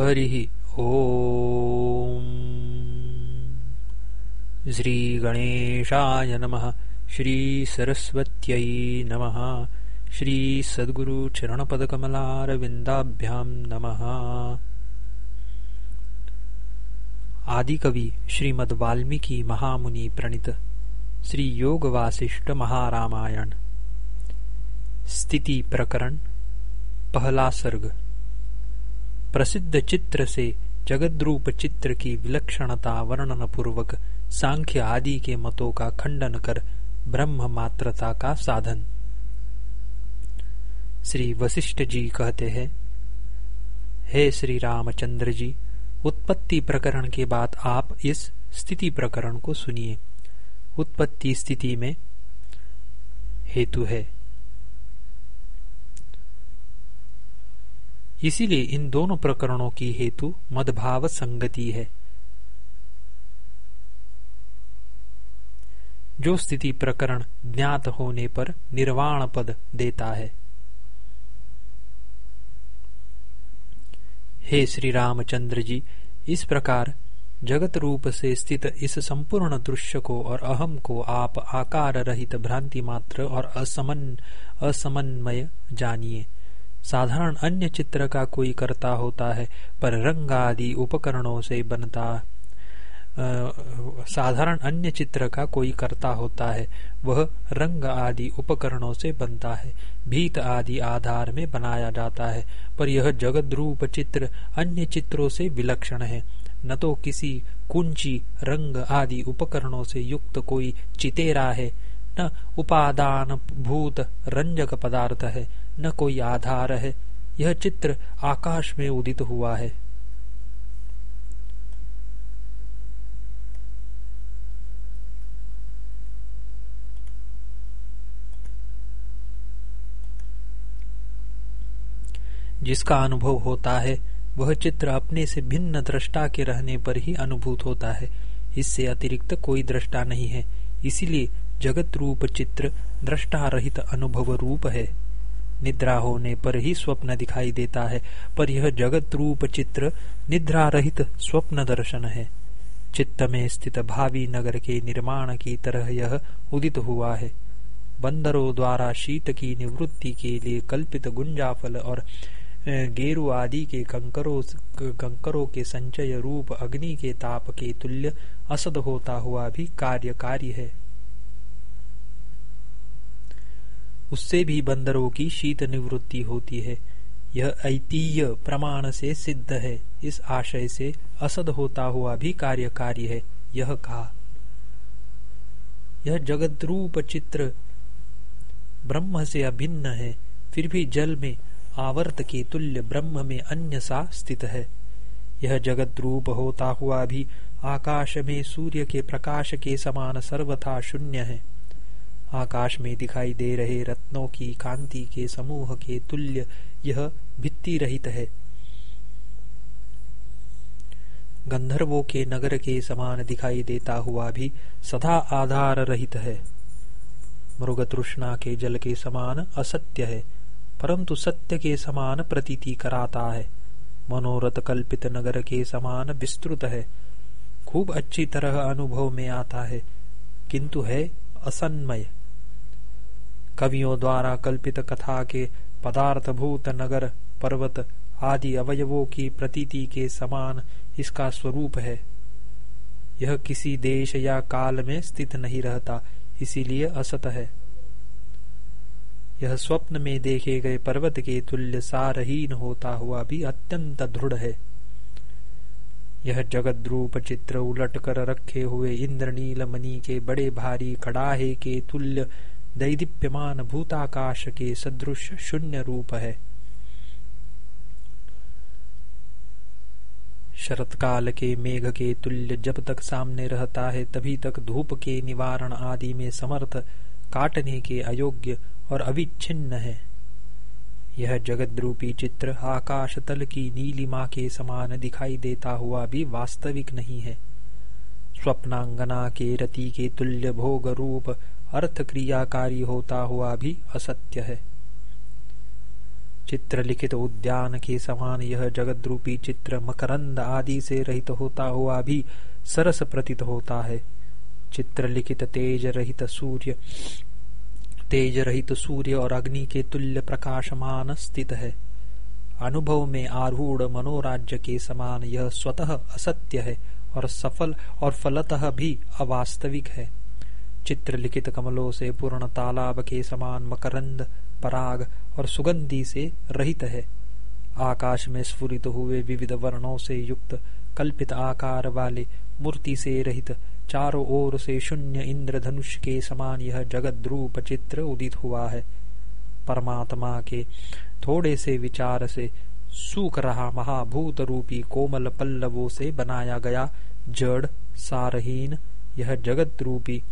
हरिः ॐ श्रीगणेशाय नमः। श्रीसरस्वत्यै नमः। श्रीसद्गुरुचरणपदकमलारविन्दाभ्याम् नमः। आदिकवि श्रीमद् वाल्मीकि महामुनि प्रणीत। श्री योग वासिष्ठ महारामायण स्थिति प्रकरण, पहला सर्ग। प्रसिद्ध चित्र से जगद्रूप चित्र की विलक्षणता वर्णन पूर्वक सांख्य आदि के मतों का खंडन कर ब्रह्म मात्रता का साधन। श्री वशिष्ठ जी कहते हैं, हे श्री रामचंद्र जी, उत्पत्ति प्रकरण के बाद आप इस स्थिति प्रकरण को सुनिए। उत्पत्ति स्थिति में हेतु है। इसीलिए इन दोनों प्रकरणों की हेतु मदभाव संगति है। जो स्थिति प्रकरण ज्ञात होने पर निर्वाण पद देता है। हे श्री रामचंद्र जी, इस प्रकार जगत रूप से स्थित इस संपूर्ण दृश्य को और अहम को आप आकार रहित भ्रांति मात्र और असमन, असमन्वय जानिए। साधारण अन्य चित्र का कोई करता होता है, पर रंग आदि उपकरणों से बनता साधारण अन्य चित्र का कोई करता होता है, वह रंग आदि उपकरणों से बनता है। भीत आदि आधार में बनाया जाता है, पर यह जगद रूप चित्र अन्य चित्रों से विलक्षण है। न तो किसी कुंची रंग आदि उपकरणों से युक्त कोई चितेरा है, न उपादान भूत रंजक पदार्थ है। न कोई आधार है। यह चित्र आकाश में उदित हुआ है। जिसका अनुभव होता है, वह चित्र अपने से भिन्न दृष्टा के रहने पर ही अनुभूत होता है। इससे अतिरिक्त कोई दृष्टा नहीं है। इसीलिए जगत रूप चित्र दृष्टा रहित अनुभव रूप है। निद्रा होने पर ही स्वप्न दिखाई देता है, पर यह जगत रूप चित्र निद्रा रहित स्वप्न दर्शन है। चित्त में स्थित भावी नगर के निर्माण की तरह यह उदित हुआ है। बंदरों द्वारा शीत की निवृत्ति के लिए कल्पित गुंजाफल और गेरु आदि के कंकरों कंकरों के संचय रूप अग्नि के ताप के तुल्य असद होता हुआ भी कार्यकारी है। उससे भी बंदरों की शीत निवृत्ति होती है। यह ऐतीय प्रमाण से सिद्ध है। इस आशय से असद होता हुआ भी कार्यकारी है। यह कहा। यह जगत रूप चित्र ब्रह्म से अभिन्न है। फिर भी जल में आवर्त के तुल्य ब्रह्म में अन्य सा स्थित है। यह जगत रूप होता हुआ भी आकाश में सूर्य के प्रकाश के समान सर्वथा शून्य है। आकाश में दिखाई दे रहे रत्नों की कांति के समूह के तुल्य यह भित्ति रहित है। गंधर्वों के नगर के समान दिखाई देता हुआ भी सदा आधार रहित है। मृग तृष्णा के जल के समान असत्य है, परंतु सत्य के समान प्रतीति कराता है। मनोरथ कल्पित नगर के समान विस्तृत है, खूब अच्छी तरह अनुभव में आता है, किंतु है असन्मय। कवियों द्वारा कल्पित कथा के पदार्थभूत नगर, पर्वत आदि अवयवों की प्रतीति के समान इसका स्वरूप है। यह किसी देश या काल में स्थित नहीं रहता, इसीलिए असत है। यह स्वप्न में देखे गए पर्वत के तुल्य सारहीन होता हुआ भी अत्यंत दृढ़ है। यह जगत रूप चित्र उलट कर रखे हुए इंद्रनील मणि के बड़े भारी कड़ाहे के तुल्य दैदीप्यमान भूताकाश के सदृश शून्य रूप है शरतकाल के मेघ के तुल्य जब तक सामने रहता है तभी तक धूप के निवारण आदि में समर्थ काटने के अयोग्य और अविच्छिन्न है यह जगद्रूपी चित्र आकाश तल की नीलिमा के समान दिखाई देता हुआ भी वास्तविक नहीं है। स्वप्नांगना के रति के तुल्य भोग रूप अर्थ क्रियाकारी होता हुआ भी असत्य है। चित्र लिखित उद्यान के समान यह जगत रूपी चित्र मकरंद आदि से रहित होता हुआ भी सरस प्रतीत होता है। चित्र लिखित तेज रहित सूर्य, तेज रहित सूर्य और अग्नि के तुल्य प्रकाशमान स्थित है। अनुभव में आरूढ़ मनोराज्य के समान यह स्वतः असत्य है और सफल और फलतः भी अवास्तविक है। चित्र लिखित कमलों से पूर्ण तालाब के समान मकरंद, पराग और सुगंधी से रहित है। आकाश में स्फुरित हुए विविध वर्णों से युक्त, कल्पित आकार वाले मूर्ति से रहित, चारों ओर से शून्य इंद्रधनुष के समान यह जगत रूप चित्र उदित हुआ है। परमात्मा के थोड़े से विचार से सूख रहा महाभूत रूपी कोमल पल्लवों से बनाया गया जड़, सारहीन, यह जगत रूपी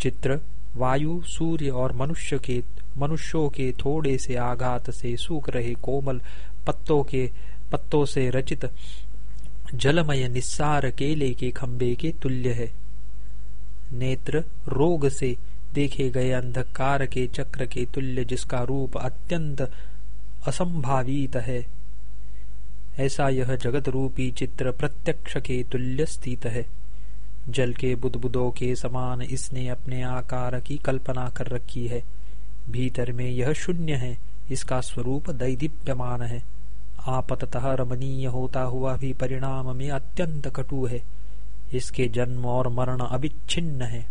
चित्र, वायु, सूर्य और मनुष्य के, मनुष्यों के थोड़े से आघात से सूख रहे कोमल पत्तों के, पत्तों से रचित जलमय निस्सार केले के खंबे के तुल्य है। नेत्र रोग से देखे गए अंधकार के चक्र के तुल्य जिसका रूप अत्यंत असंभावित है। ऐसा यह जगत रूपी चित्र प्रत्यक्ष के तुल्य स्थित है। जल के बुदबुदों के समान इसने अपने आकार की कल्पना कर रखी है। भीतर में यह शून्य है, इसका स्वरूप दैदीप्यमान है। आपतः रमणीय होता हुआ भी परिणाम में अत्यंत कटु है। इसके जन्म और मरण अविच्छिन्न है।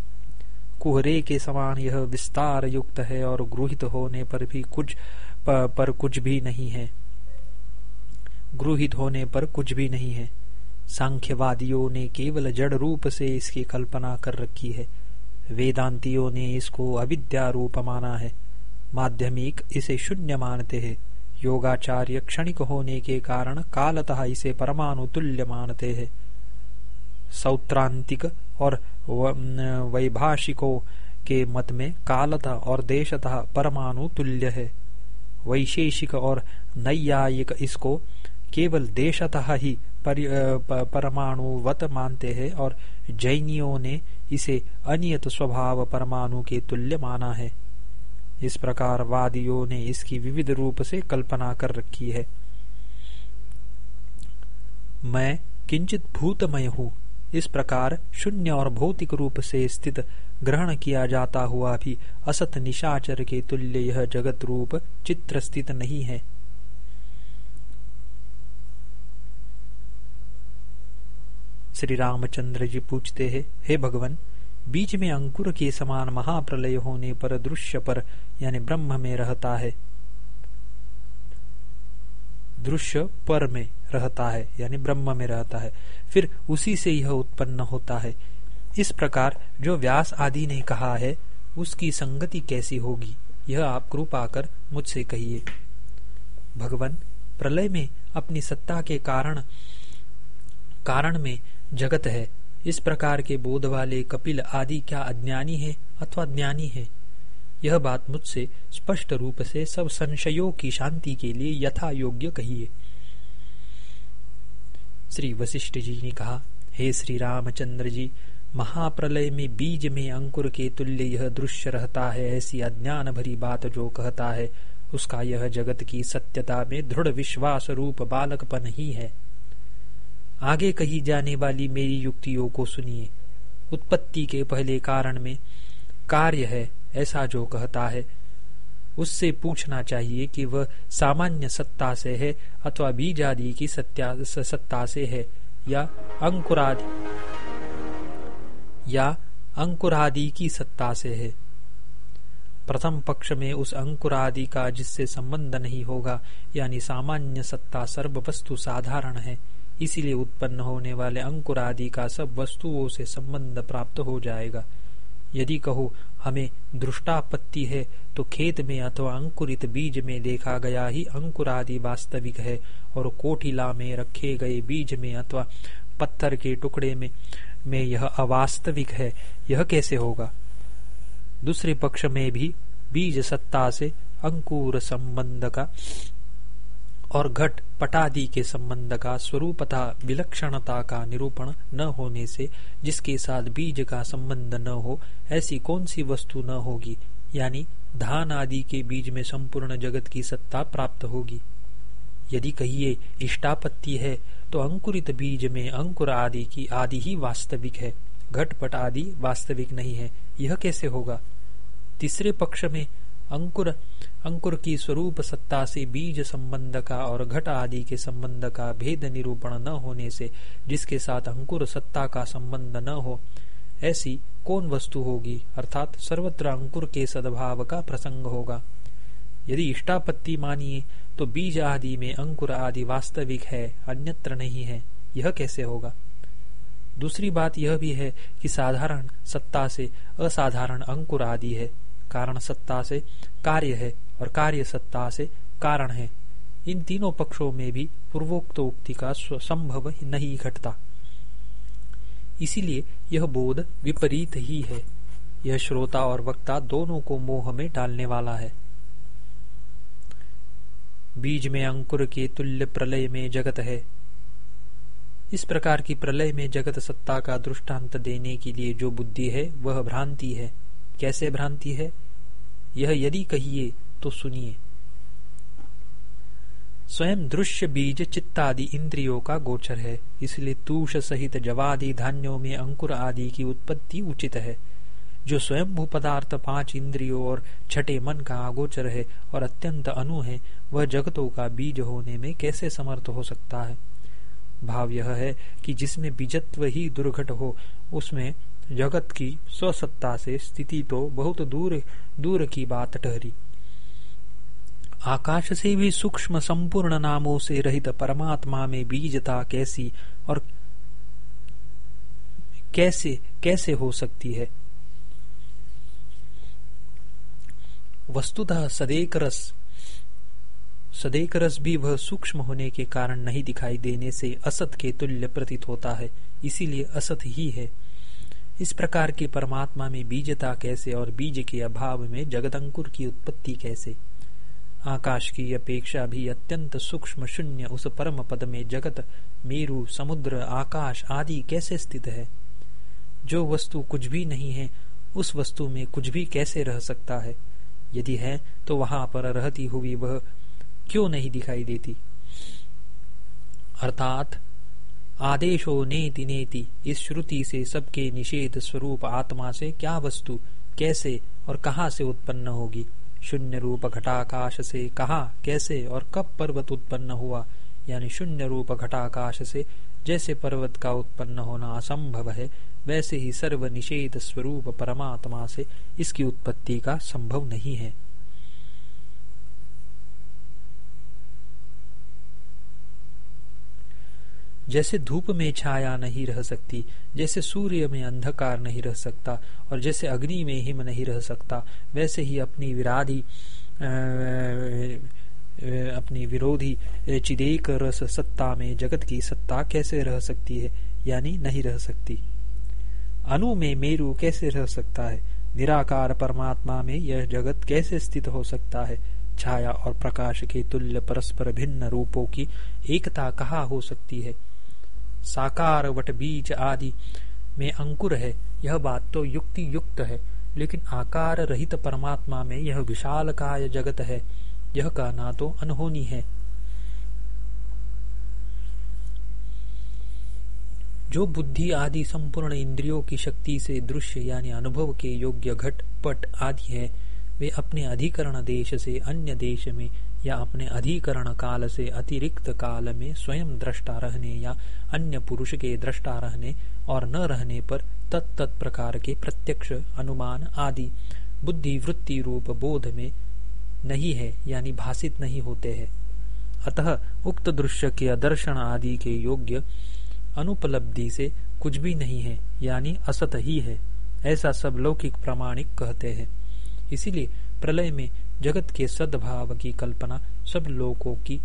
कुहरे के समान यह विस्तार युक्त है और गृहित होने पर भी कुछ पर कुछ भी नहीं है। गृहित होने पर कुछ भी नहीं है। सांख्यवादियों ने केवल जड़ रूप से इसकी कल्पना कर रखी है। वेदांतियों ने इसको अविद्या रूप माना है। माध्यमिक इसे शून्य मानते हैं। योगाचार्य क्षणिक होने के कारण कालतः इसे परमाणु तुल्य मानते हैं। सौत्रांतिक और वैभाषिकों के मत में कालतः और देशतः परमाणु तुल्य है। वैशेषिक और नैयायिक इसको केवल देशतः ही परमाणुवत मानते हैं और जैनियों ने इसे अनियत स्वभाव परमाणु के तुल्य माना है। इस प्रकार वादियों ने इसकी विविध रूप से कल्पना कर रखी है। मैं किंचित भूतमय हूँ। इस प्रकार शून्य और भौतिक रूप से स्थित ग्रहण किया जाता हुआ भी असत निशाचर के तुल्य यह जगत रूप चित्र स्थित नहीं है। श्री रामचंद्र जी पूछते हैं, हे भगवान, बीच में अंकुर के समान महाप्रलय होने पर दृश्य पर, यानी ब्रह्म में रहता है, दृश्य पर में रहता है, यानी ब्रह्म में रहता है, फिर उसी से यह उत्पन्न होता है। इस प्रकार जो व्यास आदि ने कहा है, उसकी संगति कैसी होगी? यह आप कृपा कर मुझसे कहिए। भगवान, प्रलय में अपनी सत्ता के कारण कारण में जगत है। इस प्रकार के बोध वाले कपिल आदि क्या अज्ञानी है अथवा ज्ञानी है? यह बात मुझसे स्पष्ट रूप से सब संशयों की शांति के लिए यथा योग्य कहिए। श्री वशिष्ठ जी ने कहा, हे श्री रामचंद्र जी, महाप्रलय में बीज में अंकुर के तुल्य यह दृश्य रहता है, ऐसी अज्ञान भरी बात जो कहता है, उसका यह जगत की सत्यता में दृढ़ विश्वास रूप बालकपन ही है। आगे कही जाने वाली मेरी युक्तियों को सुनिए। उत्पत्ति के पहले कारण में कार्य है, ऐसा जो कहता है। उससे पूछना चाहिए कि वह सामान्य सत्ता से है अथवा बीज आदि की सत्ता से है, या अंकुरादि या अंकुरादि की सत्ता से है। प्रथम पक्ष में उस अंकुरादि का जिससे संबंध नहीं होगा, यानी सामान्य सत्ता सर्व वस्तु साधारण है। इसीलिए उत्पन्न होने वाले अंकुर आदि का सब वस्तुओं से संबंध प्राप्त हो जाएगा। यदि कहो, हमें दृष्टापत्ति है तो खेत में अथवा अंकुरित बीज में देखा गया ही अंकुर आदि वास्तविक है और कोठिला में रखे गए बीज में अथवा पत्थर के टुकड़े में में यह अवास्तविक है। यह कैसे होगा? दूसरे पक्ष में भी बीज सत्ता से अंकुर संबंध का और घट पटादि के संबंध का स्वरूप स्वरूपता विलक्षणता का निरूपण न होने से जिसके साथ बीज का संबंध न हो, ऐसी कौन सी वस्तु न होगी? यानी धान आदि के बीज में संपूर्ण जगत की सत्ता प्राप्त होगी। यदि कहिए इष्टापत्ति है तो अंकुरित बीज में अंकुर आदि की आदि ही वास्तविक है। घटपट आदि वास्तविक नहीं है। यह कैसे होगा? तीसरे पक्ष में अंकुर अंकुर की स्वरूप सत्ता से बीज संबंध का और घट आदि के संबंध का भेद निरूपण न होने से, जिसके साथ अंकुर सत्ता का संबंध न हो, ऐसी कौन वस्तु होगी? अर्थात सर्वत्र अंकुर के सद्भाव का प्रसंग होगा। यदि इष्टापत्ति मानिए तो बीज आदि में अंकुर आदि वास्तविक है, अन्यत्र नहीं है। यह कैसे होगा? दूसरी बात यह भी है कि साधारण सत्ता से असाधारण अंकुर आदि है। कारण सत्ता से कार्य है और कार्य सत्ता से कारण है। इन तीनों पक्षों में भी पूर्वोक्त उक्ति का संभव नहीं घटता। इसीलिए यह बोध विपरीत ही है। यह श्रोता और वक्ता दोनों को मोह में डालने वाला है। बीज में अंकुर के तुल्य प्रलय में जगत है। इस प्रकार की प्रलय में जगत सत्ता का दृष्टांत देने के लिए जो बुद्धि है, वह भ्रांति है। कैसे भ्रांति है? यह यदि कहिए तो सुनिए। स्वयं दृश्य बीज चित्तादि इंद्रियों का गोचर है, इसलिए तूष सहित जवादि धान्यों में अंकुर आदि की उत्पत्ति उचित है। जो स्वयं भू पदार्थ पाँच इंद्रियों और छठे मन का अगोचर है और अत्यंत अनु है, वह जगतों का बीज होने में कैसे समर्थ हो सकता है? भाव यह है कि जिसमें बीजत्व ही दुर्घट हो, उसमें जगत की स्वसत्ता से स्थिति तो बहुत दूर दूर की बात ठहरी। आकाश से भी सूक्ष्म संपूर्ण नामों से रहित परमात्मा में बीजता कैसी और कैसे कैसे हो सकती है? वस्तुतः सदेक रस सदेक रस भी वह सूक्ष्म होने के कारण नहीं दिखाई देने से असत के तुल्य प्रतीत होता है, इसीलिए असत ही है। इस प्रकार के परमात्मा में बीजता कैसे और बीज के अभाव में जगदंकुर की उत्पत्ति कैसे? आकाश की अपेक्षा भी अत्यंत सूक्ष्म शून्य उस परम पद में जगत, मेरु, समुद्र, आकाश आदि कैसे स्थित है? जो वस्तु कुछ भी नहीं है, उस वस्तु में कुछ भी कैसे रह सकता है? यदि है तो वहाँ पर रहती हुई वह क्यों नहीं दिखाई देती? अर्थात आदेशो नेति नेति। इस श्रुति से सबके निषेध स्वरूप आत्मा से क्या वस्तु, कैसे और कहा से उत्पन्न होगी? शून्य रूप घटाकाश से कहा, कैसे और कब पर्वत उत्पन्न हुआ? यानी शून्य रूप घटाकाश से जैसे पर्वत का उत्पन्न होना असंभव है, वैसे ही सर्व निषेध स्वरूप परमात्मा से इसकी उत्पत्ति का संभव नहीं है। जैसे धूप में छाया नहीं रह सकती, जैसे सूर्य में अंधकार नहीं रह सकता और जैसे अग्नि में हिम नहीं रह सकता, वैसे ही अपनी विराधी अपनी विरोधी चिदेक रस सत्ता में जगत की सत्ता कैसे रह सकती है, यानी नहीं रह सकती। अनु में मेरु कैसे रह सकता है? निराकार परमात्मा में यह जगत कैसे स्थित हो सकता है? छाया और प्रकाश के तुल्य परस्पर भिन्न रूपों की एकता कहा हो सकती है? साकार, वट बीज आदि में अंकुर है, यह बात तो युक्ति युक्त है, लेकिन आकार रहित परमात्मा में यह विशाल काय जगत है, यह कहना तो अनहोनी है। जो बुद्धि आदि संपूर्ण इंद्रियों की शक्ति से दृश्य यानी अनुभव के योग्य घट पट आदि है, वे अपने अधिकरण देश से अन्य देश में या अपने अधिकरण काल से अतिरिक्त काल में स्वयं दृष्टा रहने या अन्य पुरुष के दृष्टा रहने और न रहने पर तत्त प्रकार के प्रत्यक्ष अनुमान आदि बुद्धि वृत्ति रूप बोध में नहीं है, यानी भाषित नहीं होते हैं। अतः उक्त दृश्य के दर्शन आदि के योग्य अनुपलब्धि से कुछ भी नहीं है, यानी असत ही है, ऐसा सब लौकिक प्रामाणिक कहते हैं। इसीलिए प्रलय में जगत के सद्भाव की कल्पना सब लोगों की,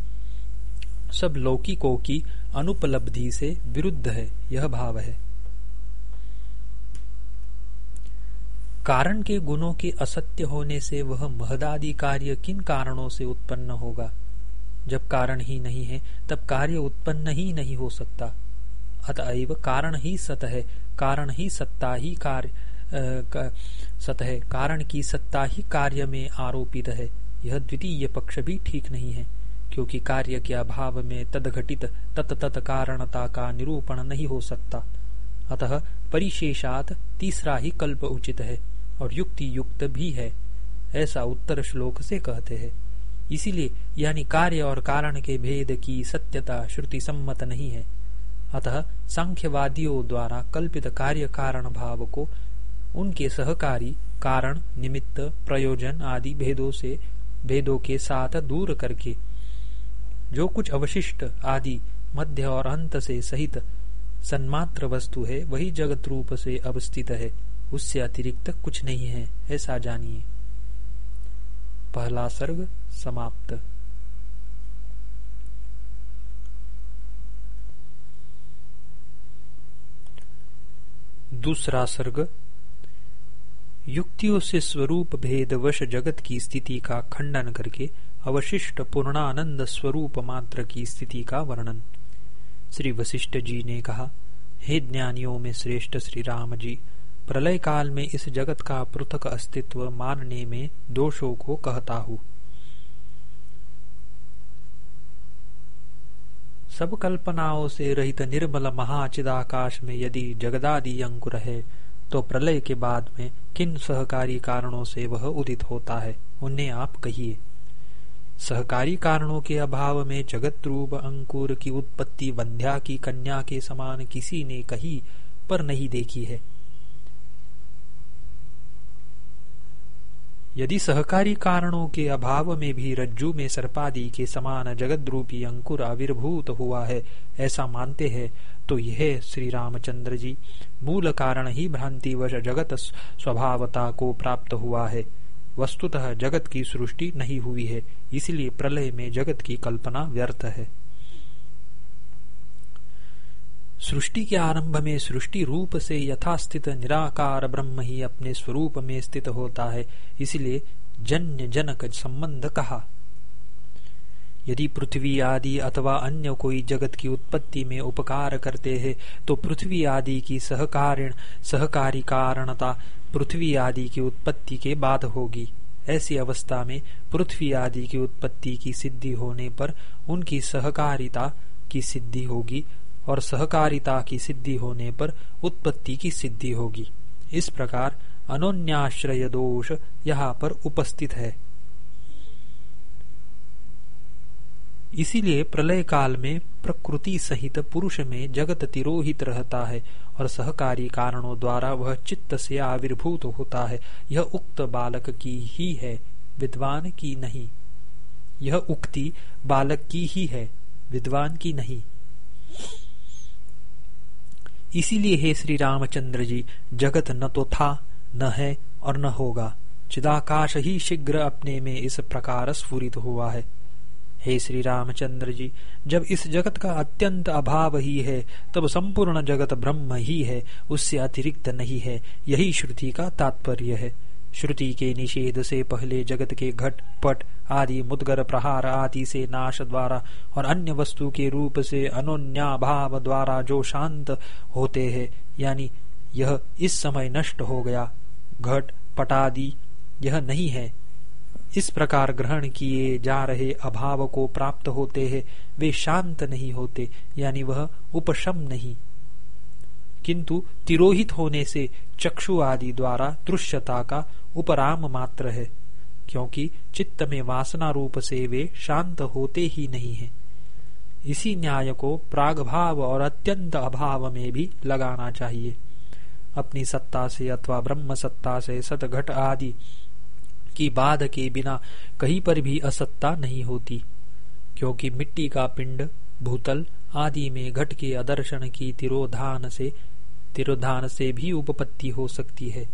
सब लौकिकों की अनुपलब्धि से विरुद्ध है, यह भाव है। कारण के गुणों के असत्य होने से वह महदादि कार्य किन कारणों से उत्पन्न होगा? जब कारण ही नहीं है, तब कार्य उत्पन्न ही नहीं हो सकता। अतएव कारण ही सत है, कारण ही सत्ता ही कार्य सत है कारण की सत्ता ही कार्य में आरोपित है। यह द्वितीय पक्ष भी ठीक नहीं है, क्योंकि कार्य के अभाव में तदघटित तत कारणता का निरूपण नहीं हो सकता। अतः परिशेषात तीसरा ही कल्प उचित है और युक्ति युक्त भी है, ऐसा उत्तर श्लोक से कहते हैं। इसीलिए यानी कार्य और कारण के भेद की सत्यता श्रुति सम्मत नहीं है। अतः सांख्यवादियों द्वारा कल्पित कार्य कारण भाव को उनके सहकारी, कारण, निमित्त, प्रयोजन आदि भेदों से, भेदों के साथ दूर करके, जो कुछ अवशिष्ट आदि मध्य और अंत से सहित सन्मात्र वस्तु है, वही जगत रूप से अवस्थित है। उससे अतिरिक्त कुछ नहीं है, ऐसा जानिए। पहला सर्ग समाप्त। दूसरा सर्ग युक्तियों से स्वरूप भेद वश जगत की स्थिति का खंडन करके अवशिष्ट पूर्णानंद स्वरूप मात्र की स्थिति का वर्णन। श्री वशिष्ठ जी ने कहा, हे ज्ञानियों में श्रेष्ठ श्री राम जी, प्रलय काल में इस जगत का पृथक अस्तित्व मानने में दोषों को कहता हूँ। सब कल्पनाओं से रहित निर्मल महाचिदाकाश में यदि जगदादि अंकुर है तो प्रलय के बाद में किन सहकारी कारणों से वह उदित होता है, उन्हें आप कहिए। सहकारी कारणों के अभाव में जगत रूप अंकुर की उत्पत्ति वंध्या की कन्या के समान किसी ने कही, पर नहीं देखी है। यदि सहकारी कारणों के अभाव में भी रज्जु में सर्पादि के समान जगत रूपी अंकुर आविर्भूत हुआ है, ऐसा मानते हैं तो यह श्री रामचंद्र जी। मूल कारण ही भ्रांतिवश जगत स्वभावता को प्राप्त हुआ है। वस्तुतः जगत की सृष्टि नहीं हुई है, इसलिए प्रलय में जगत की कल्पना व्यर्थ है। सृष्टि के आरंभ में सृष्टि रूप से यथास्थित निराकार ब्रह्म ही अपने स्वरूप में स्थित होता है, इसलिए जन्य जनक संबंध कहा। यदि पृथ्वी आदि अथवा अन्य कोई जगत की उत्पत्ति में उपकार करते हैं तो पृथ्वी आदि की सहकारिण सहकारी कारणता पृथ्वी आदि की उत्पत्ति के बाद होगी। ऐसी अवस्था में पृथ्वी आदि की उत्पत्ति की सिद्धि होने पर उनकी सहकारिता की सिद्धि होगी और सहकारिता की सिद्धि होने पर उत्पत्ति की सिद्धि होगी। इस प्रकार अनोन्याश्रय दोष यहाँ पर उपस्थित है। इसीलिए प्रलय काल में प्रकृति सहित पुरुष में जगत तिरोहित रहता है और सहकारी कारणों द्वारा वह चित्त से आविर्भूत होता है। यह उक्त बालक की ही है, विद्वान की नहीं। यह उक्ति बालक की ही है, विद्वान की नहीं। इसीलिए हे श्री रामचंद्र जी, जगत न तो था, न है और न होगा। चिदाकाश ही शीघ्र अपने में इस प्रकार स्फुरित हुआ है। हे श्री रामचंद्र जी, जब इस जगत का अत्यंत अभाव ही है, तब संपूर्ण जगत ब्रह्म ही है, उससे अतिरिक्त नहीं है, यही श्रुति का तात्पर्य है। श्रुति के निषेध से पहले जगत के घट पट आदि मुदगर प्रहार आदि से नाश द्वारा और अन्य वस्तु के रूप से अनोन्या भाव द्वारा जो शांत होते हैं, यानी यह इस समय नष्ट हो गया। घट पटादि यह नहीं है। इस प्रकार ग्रहण किए जा रहे अभाव को प्राप्त होते हैं, वे शांत नहीं होते, यानी वह उपशम नहीं। किंतु तिरोहित होने से चक्षु आदि द्वारा दृश्यता का उपराम मात्र है, क्योंकि चित्त में वासना रूप से वे शांत होते ही नहीं है। इसी न्याय को प्राग भाव और अत्यंत अभाव में भी लगाना चाहिए। अपनी सत्ता से अथवा ब्रह्म सत्ता से सतघट आदि की बाद के बिना कहीं पर भी असत्ता नहीं होती, क्योंकि मिट्टी का पिंड, भूतल आदि में घट के अदर्शन की तिरोधान से तिरोधान से भी उपपत्ति हो सकती है।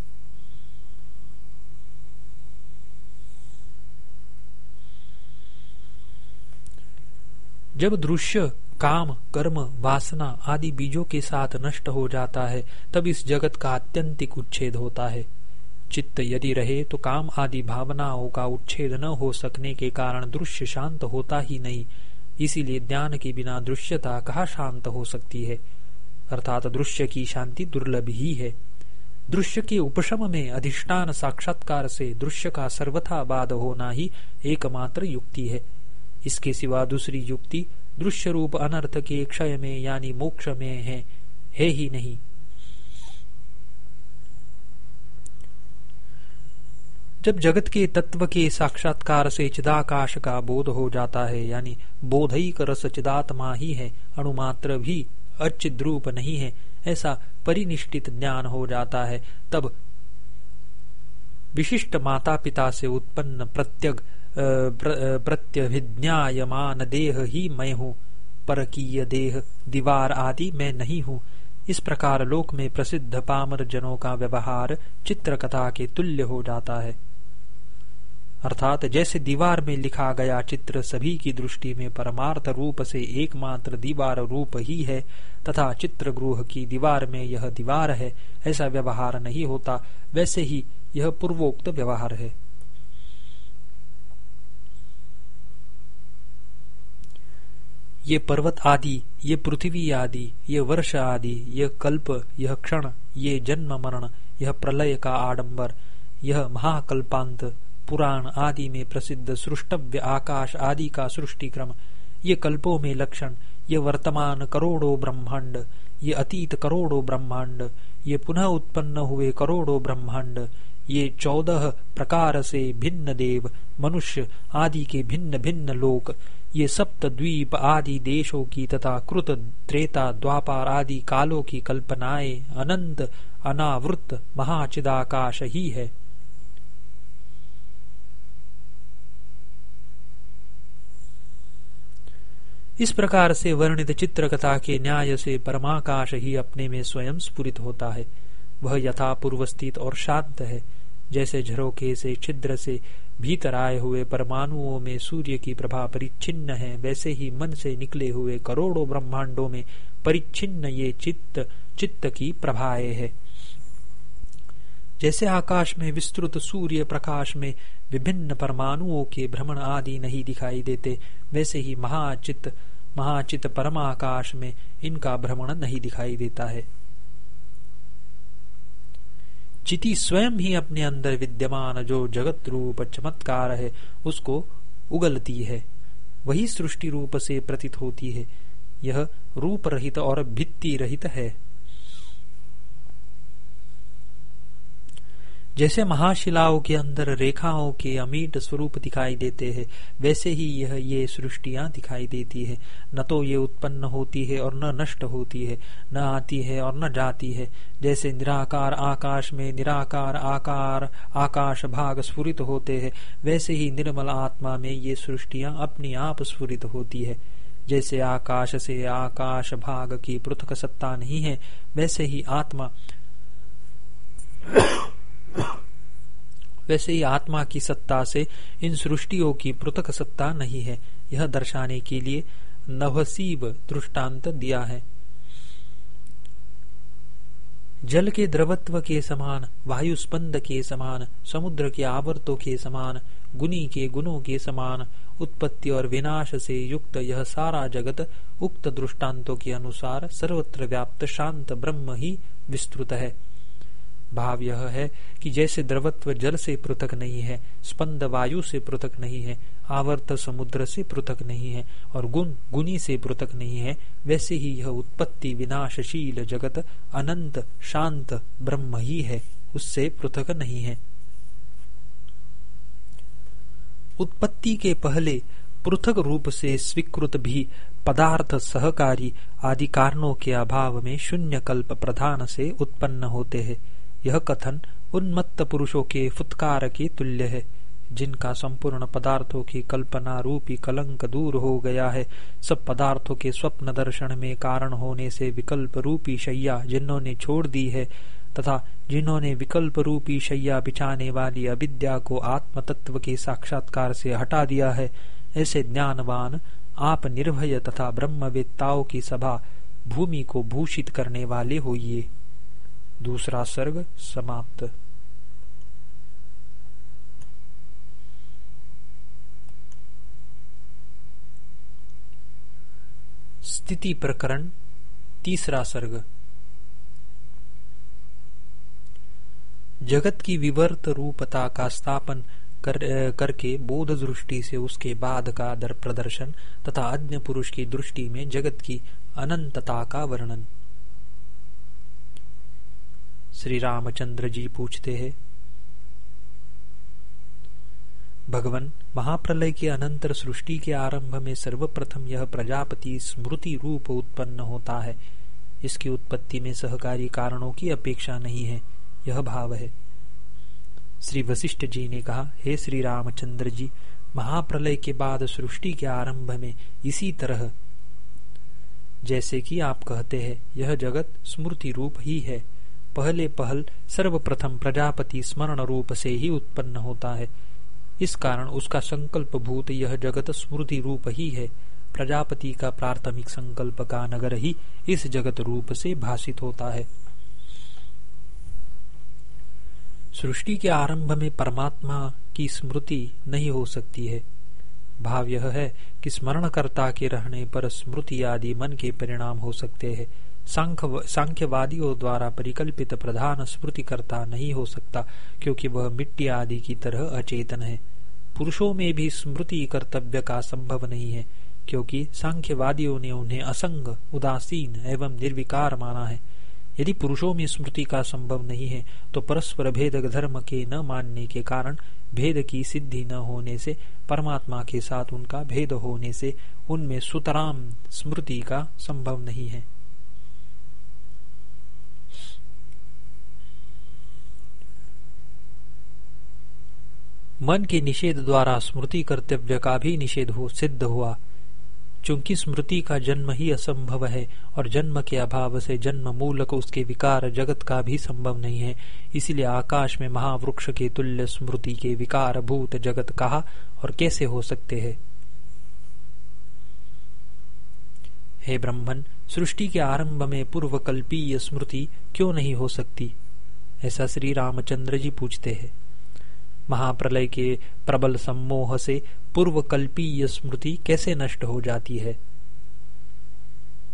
जब दृश्य, काम, कर्म, वासना आदि बीजों के साथ नष्ट हो जाता है, तब इस जगत का अत्यंतिक उच्छेद होता है। चित्त यदि रहे तो काम आदि भावनाओं का उच्छेद न हो सकने के कारण दृश्य शांत होता ही नहीं। इसीलिए ज्ञान के बिना दृश्यता कहा शांत हो सकती है? अर्थात दृश्य की शांति दुर्लभ ही है। दृश्य के उपशम में अधिष्ठान साक्षात्कार से दृश्य का सर्वथा बाद होना ही एकमात्र युक्ति है। इसके सिवा दूसरी युक्ति दृश्य रूप अनर्थ के क्षय में यानी मोक्ष में है, है ही नहीं। जब जगत के तत्व के साक्षात्कार से चिदाकाश का बोध हो जाता है, यानी बोधक रस चिदात्मा ही है, अणुमात्र भी अर्चित रूप नहीं है, ऐसा परिनिष्ठित ज्ञान हो जाता है, तब विशिष्ट माता पिता से उत्पन्न प्रत्यग प्रत्यभिज्ञायमान देह ही मैं हूँ, परकीय देह, दीवार आदि मैं नहीं हूँ। इस प्रकार लोक में प्रसिद्ध पामर जनों का व्यवहार चित्रकथा के तुल्य हो जाता है। अर्थात जैसे दीवार में लिखा गया चित्र सभी की दृष्टि में परमार्थ रूप से एकमात्र दीवार रूप ही है, तथा चित्रगृह की दीवार में यह दीवार है, ऐसा व्यवहार नहीं होता। वैसे ही यह पूर्वोक्त व्यवहार है। ये पर्वत आदि, ये पृथ्वी आदि, ये वर्ष आदि, ये कल्प, यह क्षण, ये जन्म मरण, यह प्रलय का आडंबर, यह महाकल्पांत पुराण आदि में प्रसिद्ध सृष्टव्य आकाश आदि का सृष्टि क्रम ये कल्पों में लक्षण, ये वर्तमान करोड़ों ब्रह्मांड, ये अतीत करोड़ों ब्रह्मांड, ये पुनः उत्पन्न हुए करोड़ों ब्रह्मांड, ये चौदह प्रकार से भिन्न देव, मनुष्य आदि के भिन्न भिन्न लोक, ये सप्त द्वीप आदि देशों की तथा कृत त्रेता द्वापार आदि कालों की कल्पनाएँ अनंत, अनावृत, महाचिदाकाश ही है। इस प्रकार से वर्णित चित्रकथा के न्याय से परमाकाश ही अपने में स्वयं स्फुरित होता है। वह यथा पूर्व स्थित और शांत है, जैसे झरोखे से छिद्र से भीतर आए हुए परमाणुओं में सूर्य की प्रभा परिच्छिन्न है, वैसे ही मन से निकले हुए करोड़ों ब्रह्मांडों में परिच्छिन्न ये चित्त चित्त की प्रभाए है। जैसे आकाश में विस्तृत सूर्य प्रकाश में विभिन्न परमाणुओं के भ्रमण आदि नहीं दिखाई देते, वैसे ही महाचित महाचित परमाकाश में इनका भ्रमण नहीं दिखाई देता है। चिति स्वयं ही अपने अंदर विद्यमान जो जगत रूप चमत्कार है, उसको उगलती है। वही सृष्टि रूप से प्रतीत होती है। यह रूप रहित और भित्ति रहित है। जैसे महाशिलाओं के अंदर रेखाओं के अमीट स्वरूप दिखाई देते हैं, वैसे ही यह ये सृष्टियाँ दिखाई देती है। न तो ये उत्पन्न होती है और न नष्ट होती है, न आती है और न जाती है। जैसे निराकार आकाश में निराकार आकार आकाश भाग स्फुरित होते हैं, वैसे ही निर्मल आत्मा में ये सृष्टियाँ अपनी आप स्फुरित होती है। जैसे आकाश से आकाश भाग की पृथक सत्ता नहीं है, वैसे ही आत्मा वैसे ही आत्मा की सत्ता से इन सृष्टियों की पृथक सत्ता नहीं है। यह दर्शाने के लिए नवसीब दृष्टांत दिया है। जल के द्रवत्व के समान वायु स्पंद के समान, समुद्र के आवर्तों के समान, गुनी के गुणों के समान, उत्पत्ति और विनाश से युक्त यह सारा जगत उक्त दृष्टांतों के अनुसार सर्वत्र व्याप्त शांत ब्रह्म ही विस्तृत है। भाव यह है कि जैसे द्रवत्व जल से पृथक नहीं है, स्पंद वायु से पृथक नहीं है, आवर्त समुद्र से पृथक नहीं है और गुण गुनी से पृथक नहीं है, वैसे ही यह उत्पत्ति विनाशशील जगत अनंत, शांत, ब्रह्म ही है, उससे पृथक नहीं है। उत्पत्ति के पहले पृथक रूप से स्वीकृत भी पदार्थ सहकारी आदि कारणों के अभाव में शून्य कल्प प्रधान से उत्पन्न होते हैं। यह कथन उन्मत्त पुरुषों के फुत्कार के तुल्य है, जिनका संपूर्ण पदार्थों की कल्पना रूपी कलंक दूर हो गया है। सब पदार्थों के स्वप्न दर्शन में कारण होने से विकल्प रूपी शैया जिन्होंने छोड़ दी है तथा जिन्होंने विकल्प रूपी शैया बिछाने वाली अविद्या को आत्म तत्व के साक्षात्कार से हटा दिया है, ऐसे ज्ञानवान, आप निर्भय तथा ब्रह्मवेत्ताओं की सभा भूमि को भूषित करने वाले होइए। दूसरा सर्ग समाप्त। स्थिति प्रकरण तीसरा सर्ग। जगत की विवर्त रूपता का स्थापन कर, करके बोध दृष्टि से उसके बाद का दर प्रदर्शन तथा अज्ञ पुरुष की दृष्टि में जगत की अनंतता का वर्णन। श्री रामचंद्र जी पूछते हैं, भगवान, महाप्रलय के अनंतर सृष्टि के आरंभ में सर्वप्रथम यह प्रजापति स्मृति रूप उत्पन्न होता है। इसकी उत्पत्ति में सहकारी कारणों की अपेक्षा नहीं है, यह भाव है। श्री वशिष्ठ जी ने कहा, हे श्री रामचंद्र जी महाप्रलय के बाद सृष्टि के आरंभ में इसी तरह, जैसे कि आप कहते हैं, यह जगत स्मृति रूप ही है। पहले पहल सर्वप्रथम प्रजापति स्मरण रूप से ही उत्पन्न होता है। इस कारण उसका संकल्प भूत यह जगत स्मृति रूप ही है। प्रजापति का प्राथमिक संकल्प का नगर ही इस जगत रूप से भाषित होता है। सृष्टि के आरंभ में परमात्मा की स्मृति नहीं हो सकती है। भाव यह है कि स्मरणकर्ता के रहने पर स्मृति आदि मन के परिणाम हो सकते हैं। सांख्यवादियों द्वारा परिकल्पित प्रधान स्मृतिकर्ता नहीं हो सकता, क्योंकि वह मिट्टी आदि की तरह अचेतन है। पुरुषों में भी स्मृति कर्तव्य का संभव नहीं है, क्योंकि सांख्यवादियों ने उन्हें असंग, उदासीन एवं निर्विकार माना है। यदि पुरुषों में स्मृति का संभव नहीं है तो परस्पर भेद धर्म के न मानने के कारण भेद की सिद्धि न होने से, परमात्मा के साथ उनका भेद होने से उनमें सुतराम स्मृति का संभव नहीं है। मन के निषेध द्वारा स्मृति कर्तव्य का भी निषेध हो, सिद्ध हुआ। चूँकि स्मृति का जन्म ही असंभव है और जन्म के अभाव से जन्म मूलक उसके विकार जगत का भी संभव नहीं है, इसलिए आकाश में महावृक्ष के तुल्य स्मृति के विकार भूत जगत कहा और कैसे हो सकते हैं? हे ब्रह्मन, सृष्टि के आरंभ में पूर्वकल्पीय स्मृति क्यों नहीं हो सकती? ऐसा श्री रामचंद्र जी पूछते हैं। महाप्रलय के प्रबल सम्मोह से पूर्व कल्पीय स्मृति कैसे नष्ट हो जाती है?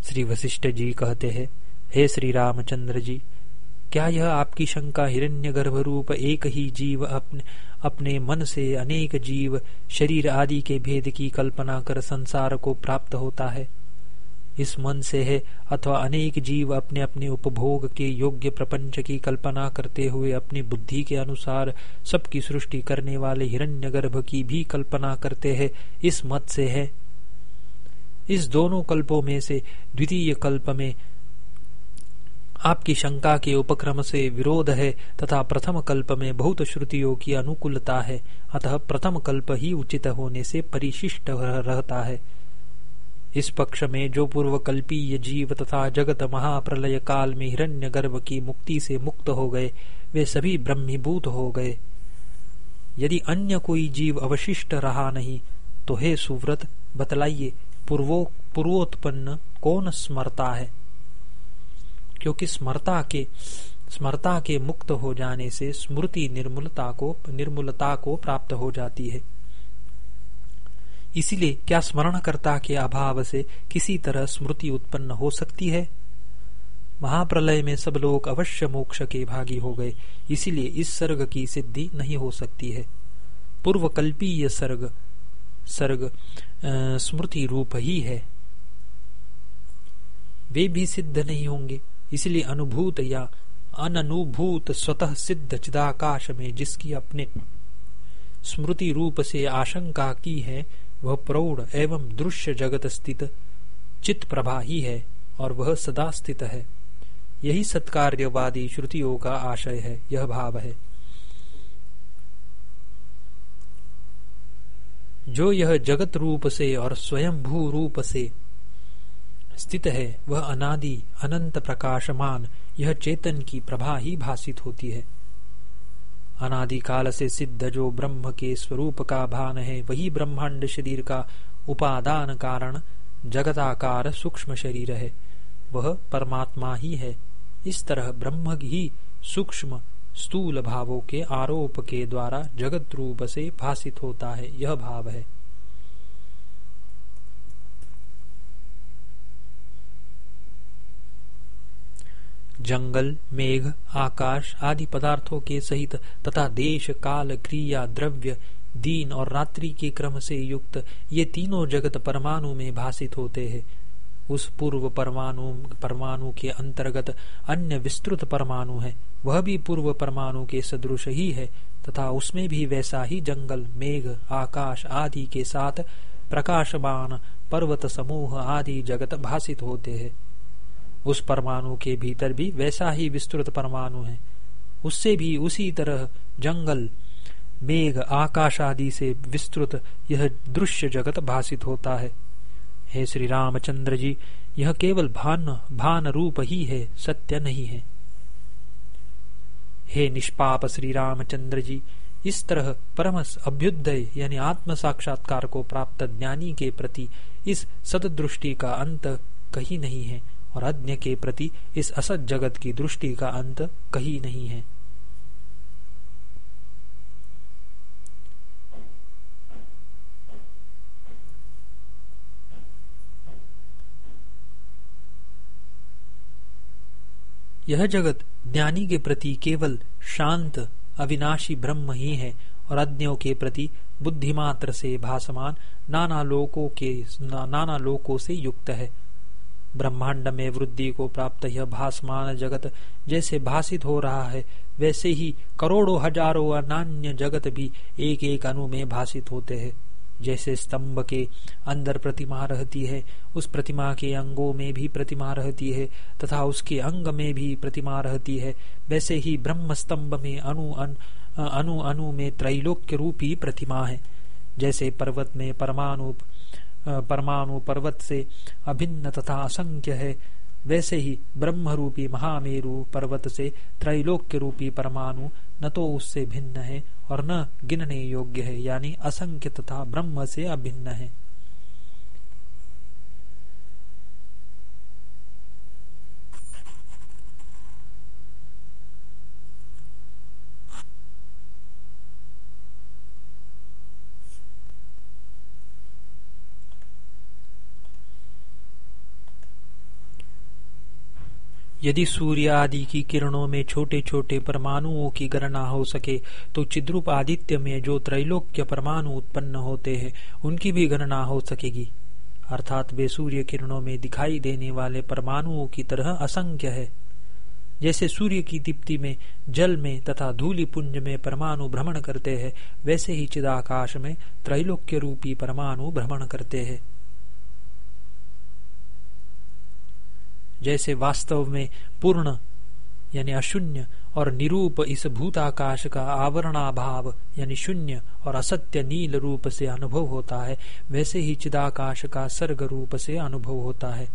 श्री वशिष्ठ जी कहते हैं, हे श्री रामचंद्र जी, क्या यह आपकी शंका हिरण्य गर्भ रूप एक ही जीव अपने अपने मन से अनेक जीव, शरीर आदि के भेद की कल्पना कर संसार को प्राप्त होता है? इस मन से है, अथवा अनेक जीव अपने अपने उपभोग के योग्य प्रपंच की कल्पना करते हुए अपनी बुद्धि के अनुसार सबकी सृष्टि करने वाले हिरण्यगर्भ की भी कल्पना करते हैं, इस मत से है। इस दोनों कल्पों में से द्वितीय कल्प में आपकी शंका के उपक्रम से विरोध है, तथा प्रथम कल्प में बहुत श्रुतियों की अनुकूलता है, अतः प्रथम कल्प ही उचित होने से परिशिष्ट रहता है। इस पक्ष में जो पूर्व कल्पीय जीव तथा जगत महाप्रलय काल में हिरण्य गर्भ की मुक्ति से मुक्त हो गए, वे सभी ब्रह्मीभूत हो गए। यदि अन्य कोई जीव अवशिष्ट रहा नहीं तो हे सुव्रत, बतलाइए, पूर्वो, पूर्वोत्पन्न कौन स्मरता है? क्योंकि स्मरता के स्मरता के मुक्त हो जाने से स्मृति निर्मलता को, निर्मूलता को प्राप्त हो जाती है। इसीलिए क्या स्मरणकर्ता के अभाव से किसी तरह स्मृति उत्पन्न हो सकती है? महाप्रलय में सब लोग अवश्य मोक्ष के भागी हो गए, इसीलिए इस सर्ग की सिद्धि नहीं हो सकती है। पूर्वकल्पीय सर्ग सर्ग स्मृति रूप ही है। वे भी सिद्ध नहीं होंगे, इसलिए अनुभूत या अननुभूत स्वतः सिद्ध चिदाकाश में जिसकी अपने स्मृति रूप से आशंका की है वह प्रौढ़ एवं दृश्य जगत स्थित चित प्रभा ही है और वह सदा स्थित है। यही सत्कार्यवादी श्रुतियों का आशय है, यह भाव है। जो यह जगत रूप से और स्वयं भू रूप से स्थित है, वह अनादि, अनंत प्रकाशमान, यह चेतन की प्रभा ही भाषित होती है। अनादिकाल से सिद्ध जो ब्रह्म के स्वरूप का भान है वही ब्रह्मांड शरीर का उपादान कारण जगताकार सूक्ष्म शरीर है। वह परमात्मा ही है। इस तरह ब्रह्म ही सूक्ष्म स्थूल भावों के आरोप के द्वारा जगत रूप से भाषित होता है, यह भाव है। जंगल, मेघ, आकाश आदि पदार्थों के सहित तथा देश, काल, क्रिया, द्रव्य, दीन और रात्रि के क्रम से युक्त ये तीनों जगत परमाणु में भाषित होते हैं। उस पूर्व परमाणु परमाणु के अंतर्गत अन्य विस्तृत परमाणु है। वह भी पूर्व परमाणु के सदृश ही है तथा उसमें भी वैसा ही जंगल, मेघ, आकाश आदि के साथ प्रकाशमान पर्वत समूह आदि जगत भाषित होते हैं। उस परमाणु के भीतर भी वैसा ही विस्तृत परमाणु है। उससे भी उसी तरह जंगल, मेघ, आकाश आदि से विस्तृत यह दृश्य जगत भाषित होता है। हे श्री रामचंद्र जी, यह केवल भान भान रूप ही है, सत्य नहीं है। हे निष्पाप श्री रामचंद्र जी, इस तरह परमस अभ्युदय यानी आत्म साक्षात्कार को प्राप्त ज्ञानी के प्रति इस सददृष्टि का अंत कहीं नहीं है। और अज्ञ के प्रति इस असत जगत की दृष्टि का अंत कहीं नहीं है। यह जगत ज्ञानी के प्रति केवल शांत, अविनाशी ब्रह्म ही है और अज्ञों के प्रति बुद्धिमात्र से भासमान नाना लोकों के, नाना लोकों से युक्त है। ब्रह्मांड में वृद्धि को प्राप्त यह भासमान जगत जैसे भाषित हो रहा है वैसे ही करोड़ों हज़ारों अनान्य जगत भी एक एक अनु में भाषित होते हैं। जैसे स्तंभ के अंदर प्रतिमा रहती है उस प्रतिमा के अंगों में भी प्रतिमा रहती है तथा उसके अंग में भी प्रतिमा रहती है। वैसे ही ब्रह्म स्तंभ में अन, अनु अनु में त्रैलोक्य रूपी प्रतिमा है। जैसे पर्वत में परमाणु परमाणु पर्वत से अभिन्न तथा असंख्य है। वैसे ही ब्रह्म रूपी महामेरु पर्वत से त्रैलोक्य रूपी परमाणु न तो उससे भिन्न है और न गिनने योग्य है, यानी असंख्य तथा ब्रह्म से अभिन्न है। यदि सूर्य आदि की किरणों में छोटे छोटे परमाणुओं की गणना हो सके तो चिद्रूप आदित्य में जो त्रैलोक्य परमाणु उत्पन्न होते हैं, उनकी भी गणना हो सकेगी। अर्थात वे सूर्य किरणों में दिखाई देने वाले परमाणुओं की तरह असंख्य है। जैसे सूर्य की दीप्ति में, जल में तथा धूलि पुंज में परमाणु भ्रमण करते हैं, वैसे ही चिदाकाश में त्रैलोक्य रूपी परमाणु भ्रमण करते हैं। जैसे वास्तव में पूर्ण, यानी अशून्य और निरूप इस भूताकाश का आवरणाभाव, यानी शून्य और असत्य नील रूप से अनुभव होता है, वैसे ही चिदाकाश का सर्ग रूप से अनुभव होता है।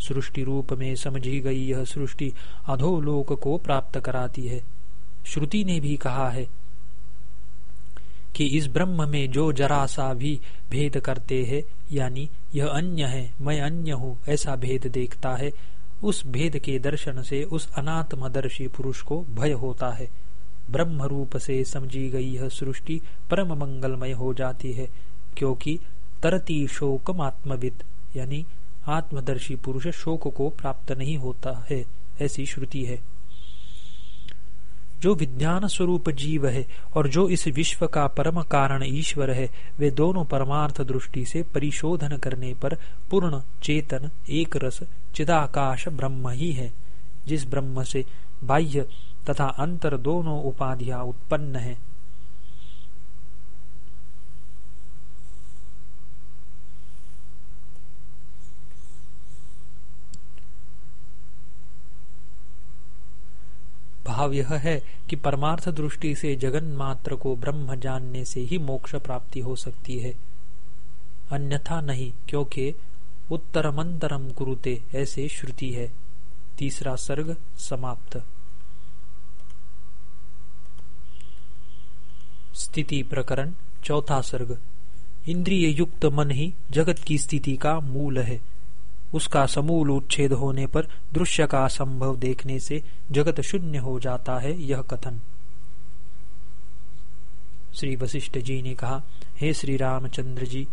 सृष्टि रूप में समझी गई यह सृष्टि अधोलोक को प्राप्त कराती है। श्रुति ने भी कहा है कि इस ब्रह्म में जो जरा सा भी भेद करते हैं, यानी यह अन्य है, मैं अन्य हूँ, ऐसा भेद देखता है। उस भेद के दर्शन से उस अनात्मदर्शी पुरुष को भय होता है। ब्रह्म रूप से समझी गई यह सृष्टि परम मंगलमय हो जाती है, क्योंकि तरती शोकम आत्मविद यानी आत्मदर्शी पुरुष शोक को प्राप्त नहीं होता है, ऐसी श्रुति है। जो विज्ञान स्वरूप जीव है और जो इस विश्व का परम कारण ईश्वर है, वे दोनों परमार्थ दृष्टि से परिशोधन करने पर पूर्ण चेतन एक रस चिदाकाश, ब्रह्म ही है। जिस ब्रह्म से बाह्य तथा अंतर दोनों उपाधियाँ उत्पन्न है भाव यह है कि परमार्थ दृष्टि से जगन मात्र को ब्रह्म जानने से ही मोक्ष प्राप्ति हो सकती है। अन्यथा नहीं, क्योंकि उत्तरमंतरम कुरुते ऐसे श्रुति है। तीसरा सर्ग समाप्त। स्थिति प्रकरण, चौथा सर्ग। इंद्रिय युक्त मन ही जगत की स्थिति का मूल है। उसका समूल उच्छेद होने पर दृश्य का संभव देखने से जगत शून्य हो जाता है यह कथन। श्री वशिष्ठ जी ने कहा, हे श्री रामचंद्र जी,